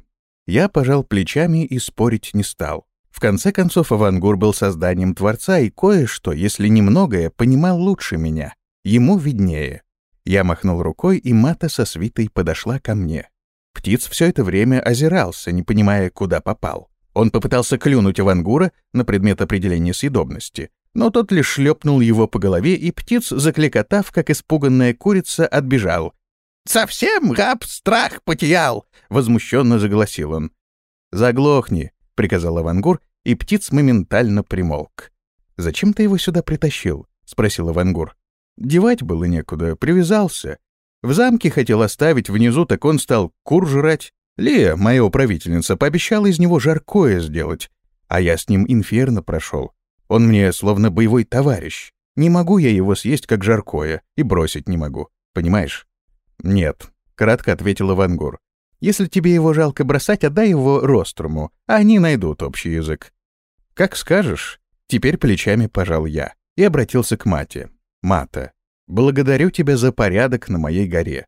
Я пожал плечами и спорить не стал. В конце концов, Авангур был созданием Творца, и кое-что, если немногое, понимал лучше меня. Ему виднее. Я махнул рукой, и Мата со свитой подошла ко мне. Птиц все это время озирался, не понимая, куда попал. Он попытался клюнуть Авангура на предмет определения съедобности, но тот лишь шлепнул его по голове, и птиц, закликотав, как испуганная курица, отбежал. «Совсем раб страх потерял!» — возмущенно загласил он. «Заглохни!» — приказал Авангур, и птиц моментально примолк. «Зачем ты его сюда притащил?» — спросил Авангур. «Девать было некуда, привязался. В замке хотел оставить внизу, так он стал кур жрать. Лия, моя управительница, пообещала из него жаркое сделать, а я с ним инферно прошел. Он мне словно боевой товарищ. Не могу я его съесть как жаркое и бросить не могу, понимаешь?» «Нет», — кратко ответил Авангур. Если тебе его жалко бросать, отдай его Роструму, а они найдут общий язык. Как скажешь. Теперь плечами пожал я и обратился к Мате. Мата, благодарю тебя за порядок на моей горе.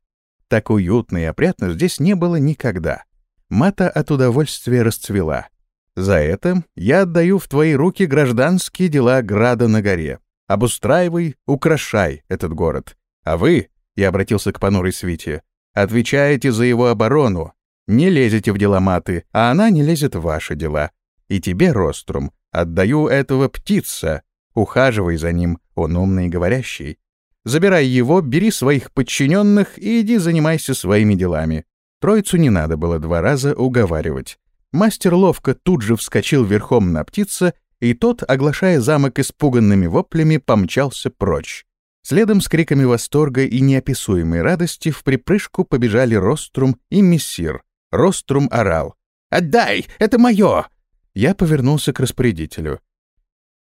Так уютно и опрятно здесь не было никогда. Мата от удовольствия расцвела. За это я отдаю в твои руки гражданские дела Града на горе. Обустраивай, украшай этот город. А вы, я обратился к понурой свите, Отвечаете за его оборону. Не лезете в дела маты, а она не лезет в ваши дела. И тебе, Рострум, отдаю этого птица. Ухаживай за ним, он умный и говорящий. Забирай его, бери своих подчиненных и иди занимайся своими делами. Троицу не надо было два раза уговаривать. Мастер ловко тут же вскочил верхом на птица, и тот, оглашая замок испуганными воплями, помчался прочь. Следом с криками восторга и неописуемой радости в припрыжку побежали Рострум и Мессир. Рострум орал. «Отдай! Это мое!» Я повернулся к распорядителю.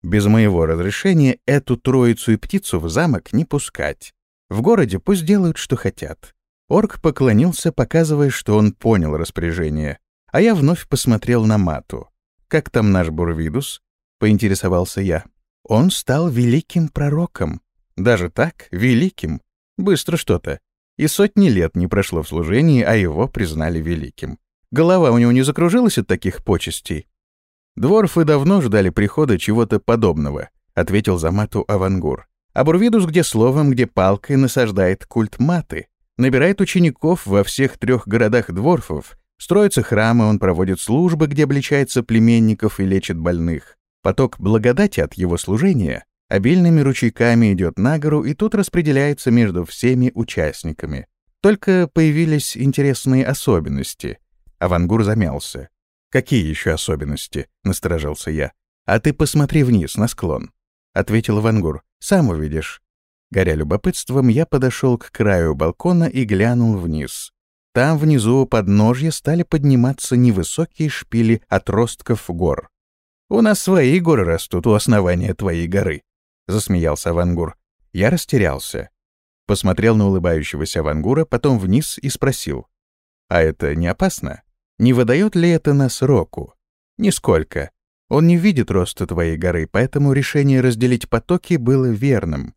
Без моего разрешения эту троицу и птицу в замок не пускать. В городе пусть делают, что хотят. Орк поклонился, показывая, что он понял распоряжение, а я вновь посмотрел на Мату. «Как там наш Бурвидус?» — поинтересовался я. «Он стал великим пророком», даже так, великим. Быстро что-то. И сотни лет не прошло в служении, а его признали великим. Голова у него не закружилась от таких почестей. «Дворфы давно ждали прихода чего-то подобного», — ответил Замату Авангур. «А Бурвидус где словом, где палкой насаждает культ маты, набирает учеников во всех трех городах дворфов, строятся храмы, он проводит службы, где обличает племенников и лечит больных. Поток благодати от его служения обильными ручейками идет на гору и тут распределяется между всеми участниками. Только появились интересные особенности. Авангур замялся. «Какие еще особенности?» — насторожился я. «А ты посмотри вниз, на склон», — ответил Авангур. «Сам увидишь». Горя любопытством, я подошел к краю балкона и глянул вниз. Там внизу у подножья стали подниматься невысокие шпили отростков гор. «У нас свои горы растут у основания твоей горы», — засмеялся Авангур. Я растерялся. Посмотрел на улыбающегося Авангура, потом вниз и спросил. «А это не опасно? Не выдает ли это нас Року?» «Нисколько. Он не видит роста твоей горы, поэтому решение разделить потоки было верным.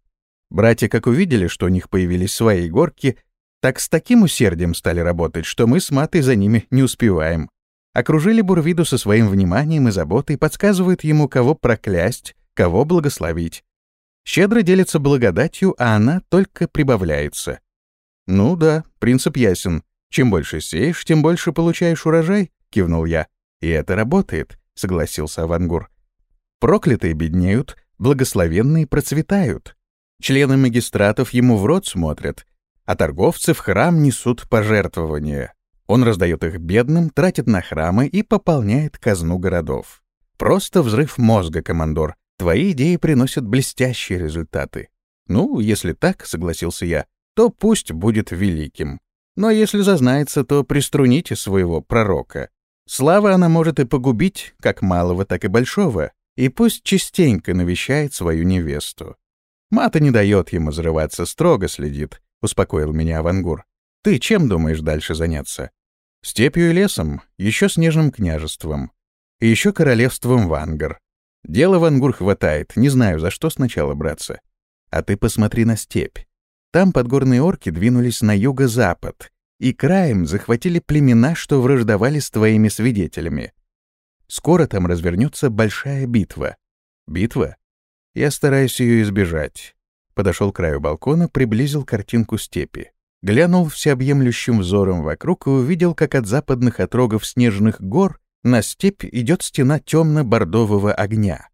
Братья, как увидели, что у них появились свои горки, так с таким усердием стали работать, что мы с Матой за ними не успеваем. Окружили Бурвиду со своим вниманием и заботой, подсказывают ему, кого проклясть, кого благословить щедро делится благодатью, а она только прибавляется. «Ну да, принцип ясен. Чем больше сеешь, тем больше получаешь урожай», — кивнул я. «И это работает», — согласился Авангур. Проклятые беднеют, благословенные процветают. Члены магистратов ему в рот смотрят, а торговцы в храм несут пожертвования. Он раздает их бедным, тратит на храмы и пополняет казну городов. Просто взрыв мозга, командор. Твои идеи приносят блестящие результаты. Ну, если так, согласился я, то пусть будет великим. Но если зазнается, то приструните своего пророка. Слава она может и погубить, как малого, так и большого, и пусть частенько навещает свою невесту. Мата не дает ему взрываться, строго следит, — успокоил меня Авангур. Ты чем думаешь дальше заняться? Степью и лесом, еще снежным княжеством, и еще королевством Вангар. Дела Вангур хватает, не знаю, за что сначала браться. А ты посмотри на степь. Там подгорные орки двинулись на юго-запад и краем захватили племена, что враждовали с твоими свидетелями. Скоро там развернется большая битва. Битва? Я стараюсь ее избежать. Подошел к краю балкона, приблизил картинку степи. Глянул всеобъемлющим взором вокруг и увидел, как от западных отрогов снежных гор на степь идет стена темно-бордового огня.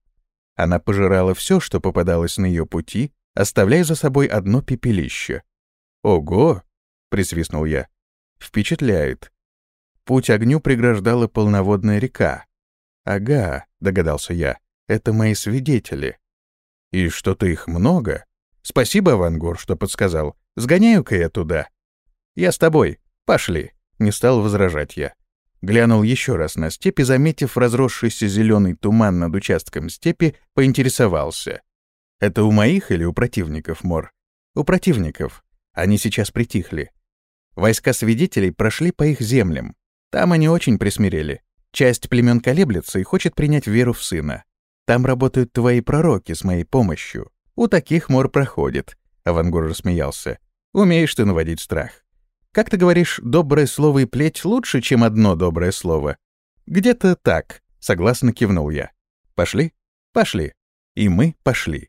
Она пожирала все, что попадалось на ее пути, оставляя за собой одно пепелище. «Ого!» — присвистнул я. «Впечатляет. Путь огню преграждала полноводная река. Ага, — догадался я, — это мои свидетели. И что-то их много. Спасибо, Вангур, что подсказал. Сгоняю-ка я туда. Я с тобой. Пошли. Не стал возражать я. Глянул еще раз на степи, заметив разросшийся зеленый туман над участком степи, поинтересовался. Это у моих или у противников, Мор? У противников. Они сейчас притихли. Войска свидетелей прошли по их землям. Там они очень присмирели. Часть племен колеблется и хочет принять веру в сына. Там работают твои пророки с моей помощью. У таких Мор проходит. Авангур рассмеялся. Умеешь ты наводить страх. Как ты говоришь, доброе слово и плеть лучше, чем одно доброе слово. Где-то так, согласно кивнул я. Пошли? Пошли. И мы пошли.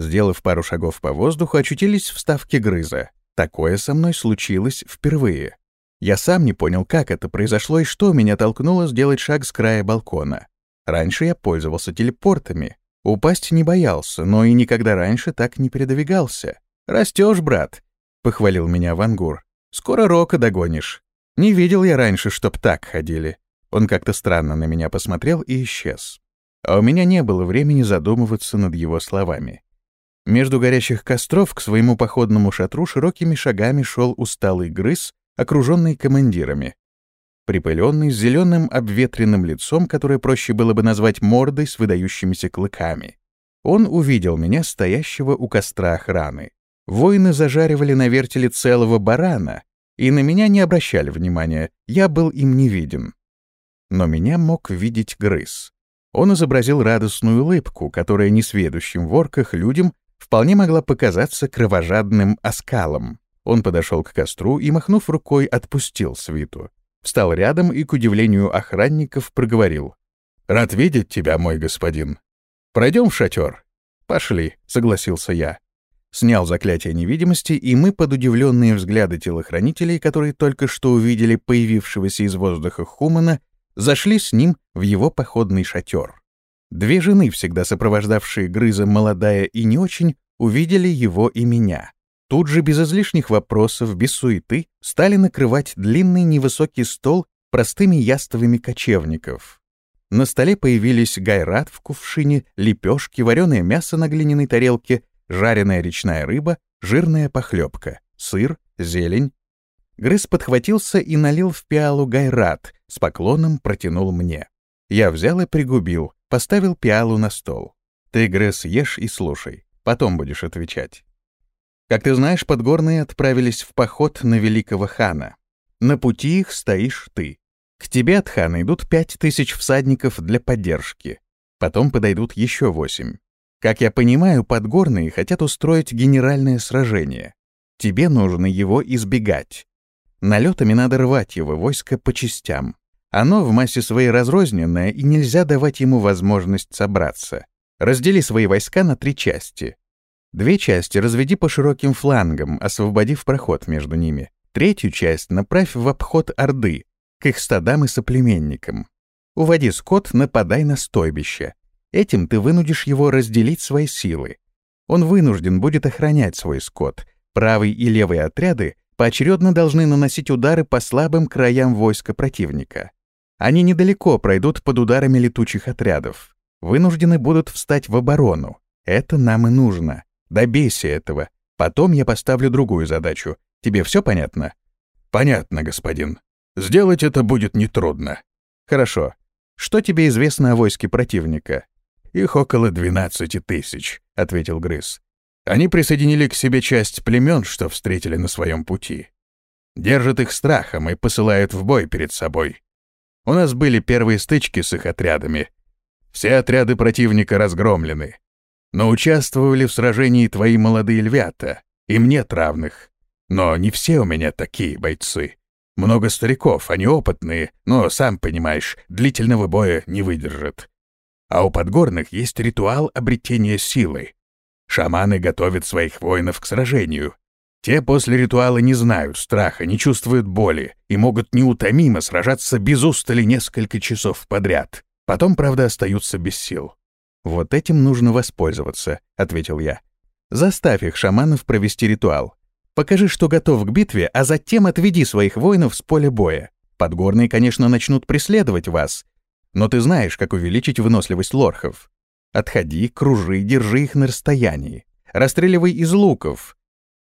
Сделав пару шагов по воздуху, очутились в ставке грыза. Такое со мной случилось впервые. Я сам не понял, как это произошло и что меня толкнуло сделать шаг с края балкона. Раньше я пользовался телепортами. Упасть не боялся, но и никогда раньше так не передвигался. «Растешь, брат», — похвалил меня Вангур. «Скоро Рока догонишь. Не видел я раньше, чтоб так ходили». Он как-то странно на меня посмотрел и исчез. А у меня не было времени задумываться над его словами. Между горящих костров к своему походному шатру широкими шагами шел усталый грыз, окруженный командирами. Припыленный, с зеленым обветренным лицом, которое проще было бы назвать мордой с выдающимися клыками. Он увидел меня, стоящего у костра охраны. Воины зажаривали на вертеле целого барана, и на меня не обращали внимания, я был им не виден. Но меня мог видеть грыз. Он изобразил радостную улыбку, которая несведущим в орках людям вполне могла показаться кровожадным оскалом. Он подошел к костру и, махнув рукой, отпустил свиту. Встал рядом и, к удивлению охранников, проговорил. «Рад видеть тебя, мой господин. Пройдем в шатер?» «Пошли», — согласился я. Снял заклятие невидимости, и мы, под удивленные взгляды телохранителей, которые только что увидели появившегося из воздуха Хумана, зашли с ним в его походный шатер. Две жены, всегда сопровождавшие Грыза молодая и не очень, увидели его и меня. Тут же, без излишних вопросов, без суеты, стали накрывать длинный невысокий стол простыми яствами кочевников. На столе появились гайрат в кувшине, лепешки, вареное мясо на глиняной тарелке, жареная речная рыба, жирная похлебка, сыр, зелень. Грыз подхватился и налил в пиалу гайрат, с поклоном протянул мне. Я взял и пригубил, Поставил пиалу на стол. Ты, Гресс, ешь и слушай. Потом будешь отвечать. Как ты знаешь, подгорные отправились в поход на великого хана. На пути их стоишь ты. К тебе от хана идут пять тысяч всадников для поддержки. Потом подойдут еще восемь. Как я понимаю, подгорные хотят устроить генеральное сражение. Тебе нужно его избегать. Налетами надо рвать его войско по частям. Оно в массе своей разрозненное, и нельзя давать ему возможность собраться. Раздели свои войска на три части. Две части разведи по широким флангам, освободив проход между ними. Третью часть направь в обход Орды, к их стадам и соплеменникам. Уводи скот, нападай на стойбище. Этим ты вынудишь его разделить свои силы. Он вынужден будет охранять свой скот. Правый и левый отряды поочередно должны наносить удары по слабым краям войска противника. Они недалеко пройдут под ударами летучих отрядов. Вынуждены будут встать в оборону. Это нам и нужно. Добейся этого. Потом я поставлю другую задачу. Тебе все понятно? Понятно, господин. Сделать это будет нетрудно. Хорошо. Что тебе известно о войске противника? Их около 12 тысяч, ответил Грыз. Они присоединили к себе часть племен, что встретили на своем пути. Держат их страхом и посылают в бой перед собой. У нас были первые стычки с их отрядами. Все отряды противника разгромлены. Но участвовали в сражении твои молодые львята, им нет равных. Но не все у меня такие бойцы. Много стариков, они опытные, но, сам понимаешь, длительного боя не выдержат. А у подгорных есть ритуал обретения силы. Шаманы готовят своих воинов к сражению. Те после ритуала не знают страха, не чувствуют боли и могут неутомимо сражаться без устали несколько часов подряд. Потом, правда, остаются без сил. «Вот этим нужно воспользоваться», — ответил я. «Заставь их, шаманов, провести ритуал. Покажи, что готов к битве, а затем отведи своих воинов с поля боя. Подгорные, конечно, начнут преследовать вас, но ты знаешь, как увеличить выносливость лорхов. Отходи, кружи, держи их на расстоянии. Расстреливай из луков.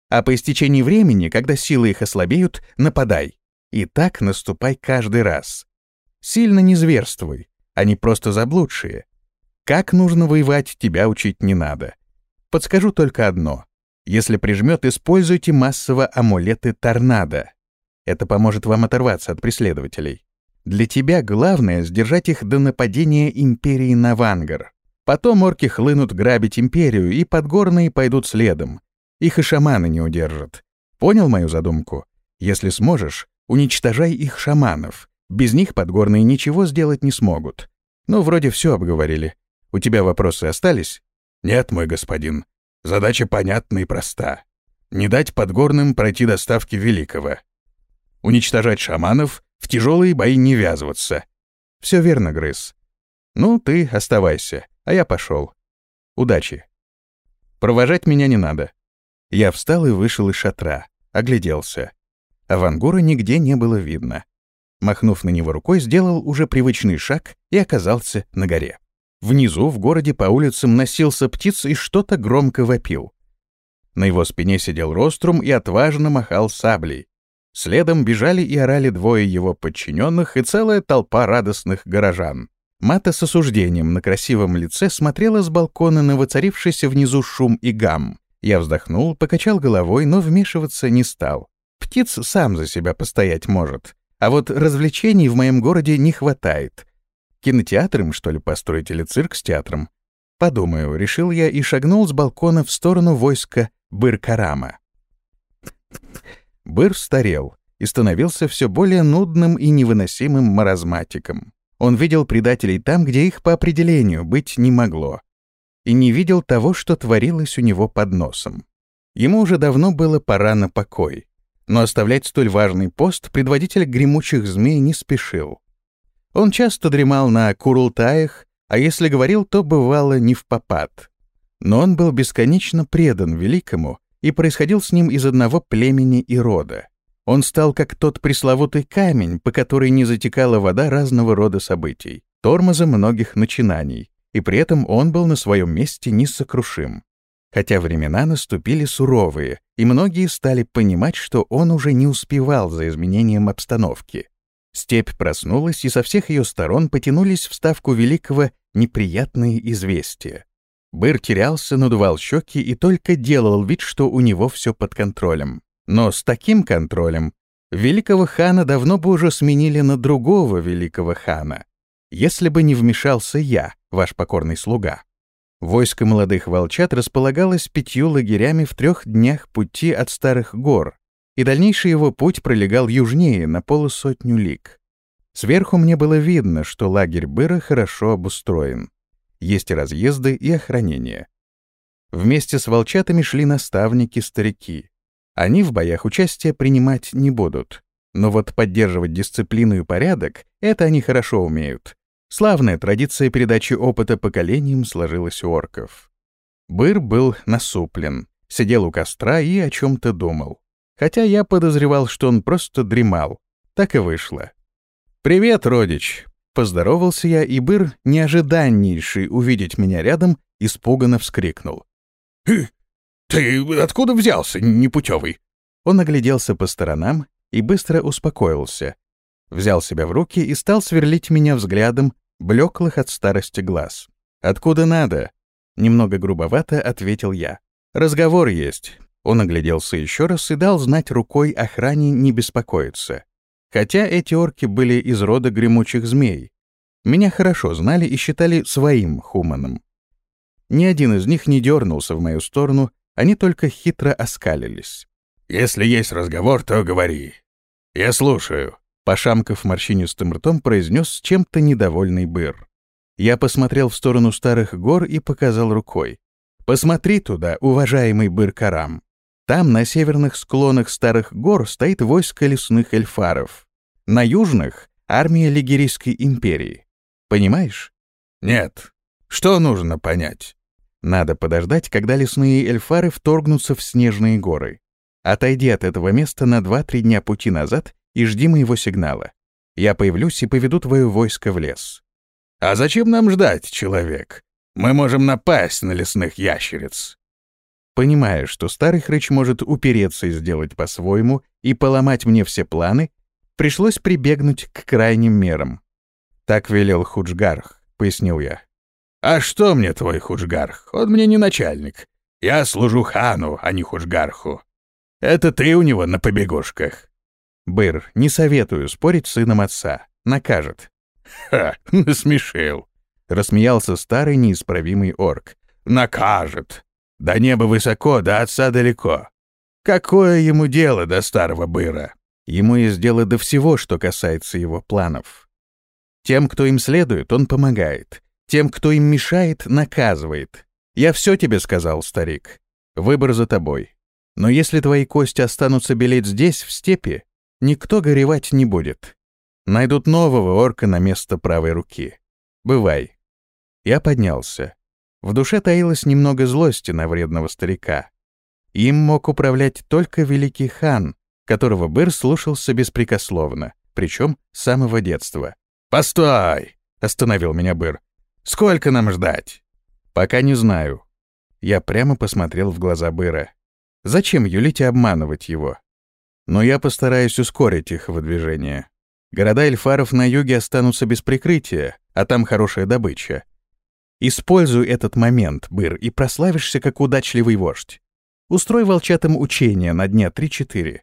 А по истечении времени, когда силы их ослабеют, нападай. И так наступай каждый раз. Сильно не зверствуй, они просто заблудшие. Как нужно воевать, тебя учить не надо. Подскажу только одно. Если прижмет, используйте массово амулеты торнадо. Это поможет вам оторваться от преследователей. Для тебя главное — сдержать их до нападения Империи на Вангар. Потом орки хлынут грабить Империю, и подгорные пойдут следом. Их и шаманы не удержат. Понял мою задумку? Если сможешь, уничтожай их шаманов. Без них подгорные ничего сделать не смогут. Ну, вроде все обговорили. У тебя вопросы остались? Нет, мой господин. Задача понятна и проста. Не дать подгорным пройти доставки Великого. Уничтожать шаманов, в тяжелые бои не ввязываться. Все верно, Грыз. Ну, ты оставайся, а я пошел. Удачи. Провожать меня не надо. Я встал и вышел из шатра, огляделся. Авангура нигде не было видно. Махнув на него рукой, сделал уже привычный шаг и оказался на горе. Внизу, в городе, по улицам носился птиц и что-то громко вопил. На его спине сидел Рострум и отважно махал саблей. Следом бежали и орали двое его подчиненных и целая толпа радостных горожан. Мата с осуждением на красивом лице смотрела с балкона на воцарившийся внизу шум и гам. Я вздохнул, покачал головой, но вмешиваться не стал. Птиц сам за себя постоять может. А вот развлечений в моем городе не хватает. Кинотеатр им, что ли, построить или цирк с театром? Подумаю, решил я и шагнул с балкона в сторону войска Быр-Карама. Быр старел и становился все более нудным и невыносимым маразматиком. Он видел предателей там, где их по определению быть не могло, и не видел того, что творилось у него под носом. Ему уже давно было пора на покой, но оставлять столь важный пост предводитель гремучих змей не спешил. Он часто дремал на курултаях, а если говорил, то бывало не в попад. Но он был бесконечно предан великому и происходил с ним из одного племени и рода. Он стал как тот пресловутый камень, по которой не затекала вода разного рода событий, тормозом многих начинаний, и при этом он был на своем месте несокрушим. Хотя времена наступили суровые, и многие стали понимать, что он уже не успевал за изменением обстановки. Степь проснулась, и со всех ее сторон потянулись в ставку великого неприятные известия. Быр терялся, надувал щеки и только делал вид, что у него все под контролем. Но с таким контролем великого хана давно бы уже сменили на другого великого хана, если бы не вмешался я, ваш покорный слуга. Войско молодых волчат располагалось пятью лагерями в трех днях пути от старых гор, и дальнейший его путь пролегал южнее на полусотню лиг. Сверху мне было видно, что лагерь Быра хорошо обустроен. Есть разъезды, и охранение. Вместе с волчатами шли наставники-старики. Они в боях участия принимать не будут. Но вот поддерживать дисциплину и порядок — это они хорошо умеют. Славная традиция передачи опыта поколениям сложилась у орков. Быр был насуплен, сидел у костра и о чем-то думал. Хотя я подозревал, что он просто дремал. Так и вышло. «Привет, родич!» Поздоровался я, и Быр, неожиданнейший увидеть меня рядом, испуганно вскрикнул. «Ты откуда взялся, непутевый?» Он огляделся по сторонам и быстро успокоился. Взял себя в руки и стал сверлить меня взглядом, блеклых от старости глаз. «Откуда надо?» Немного грубовато ответил я. «Разговор есть». Он огляделся еще раз и дал знать рукой охране не беспокоиться. Хотя эти орки были из рода гремучих змей. Меня хорошо знали и считали своим хуманом. Ни один из них не дернулся в мою сторону, они только хитро оскалились. «Если есть разговор, то говори. Я слушаю», — пошамкав морщинистым ртом, произнес чем-то недовольный быр. Я посмотрел в сторону старых гор и показал рукой. «Посмотри туда, уважаемый быр-карам. Там, на северных склонах старых гор, стоит войско лесных эльфаров. На южных — армия Лигерийской империи. Понимаешь? Нет. Что нужно понять? Надо подождать, когда лесные эльфары вторгнутся в снежные горы. Отойди от этого места на 2-3 дня пути назад и жди моего сигнала. Я появлюсь и поведу твое войско в лес. А зачем нам ждать, человек? Мы можем напасть на лесных ящериц. Понимая, что старый хрыч может упереться и сделать по-своему и поломать мне все планы, пришлось прибегнуть к крайним мерам. «Так велел Худжгарх», — пояснил я. «А что мне твой Худжгарх? Он мне не начальник. Я служу хану, а не Худжгарху. Это ты у него на побегушках». «Быр, не советую спорить с сыном отца. Накажет». «Ха, насмешил», — рассмеялся старый неисправимый орк. «Накажет. До неба высоко, до отца далеко. Какое ему дело до старого быра? Ему есть дело до всего, что касается его планов. Тем, кто им следует, он помогает. Тем, кто им мешает, наказывает. Я все тебе сказал, старик. Выбор за тобой. Но если твои кости останутся белеть здесь, в степи, никто горевать не будет. Найдут нового орка на место правой руки. Бывай. Я поднялся. В душе таилось немного злости на вредного старика. Им мог управлять только великий хан, которого Бэр слушался беспрекословно, причем с самого детства. «Постой!» — остановил меня Бэр. «Сколько нам ждать?» «Пока не знаю». Я прямо посмотрел в глаза Быра. Зачем юлить и обманывать его? Но я постараюсь ускорить их выдвижение. Города эльфаров на юге останутся без прикрытия, а там хорошая добыча. Используй этот момент, Быр, и прославишься как удачливый вождь. Устрой волчатам учение на дня 3-4.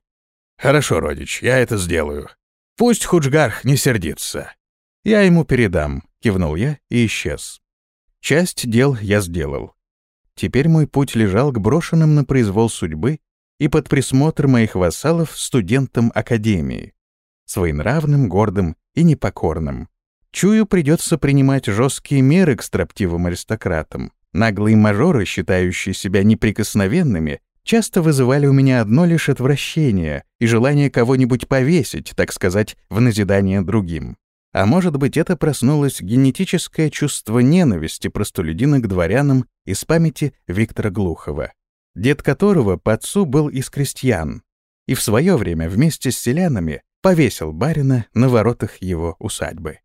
Хорошо, родич, я это сделаю. Пусть Худжгарх не сердится. Я ему передам, кивнул я и исчез. Часть дел я сделал. Теперь мой путь лежал к брошенным на произвол судьбы и под присмотр моих вассалов студентам Академии, своенравным, гордым и непокорным. Чую, придется принимать жесткие меры к строптивым аристократам. Наглые мажоры, считающие себя неприкосновенными, часто вызывали у меня одно лишь отвращение и желание кого-нибудь повесить, так сказать, в назидание другим. А может быть, это проснулось генетическое чувство ненависти простолюдина к дворянам из памяти Виктора Глухова, дед которого по отцу был из крестьян, и в свое время вместе с селянами повесил барина на воротах его усадьбы.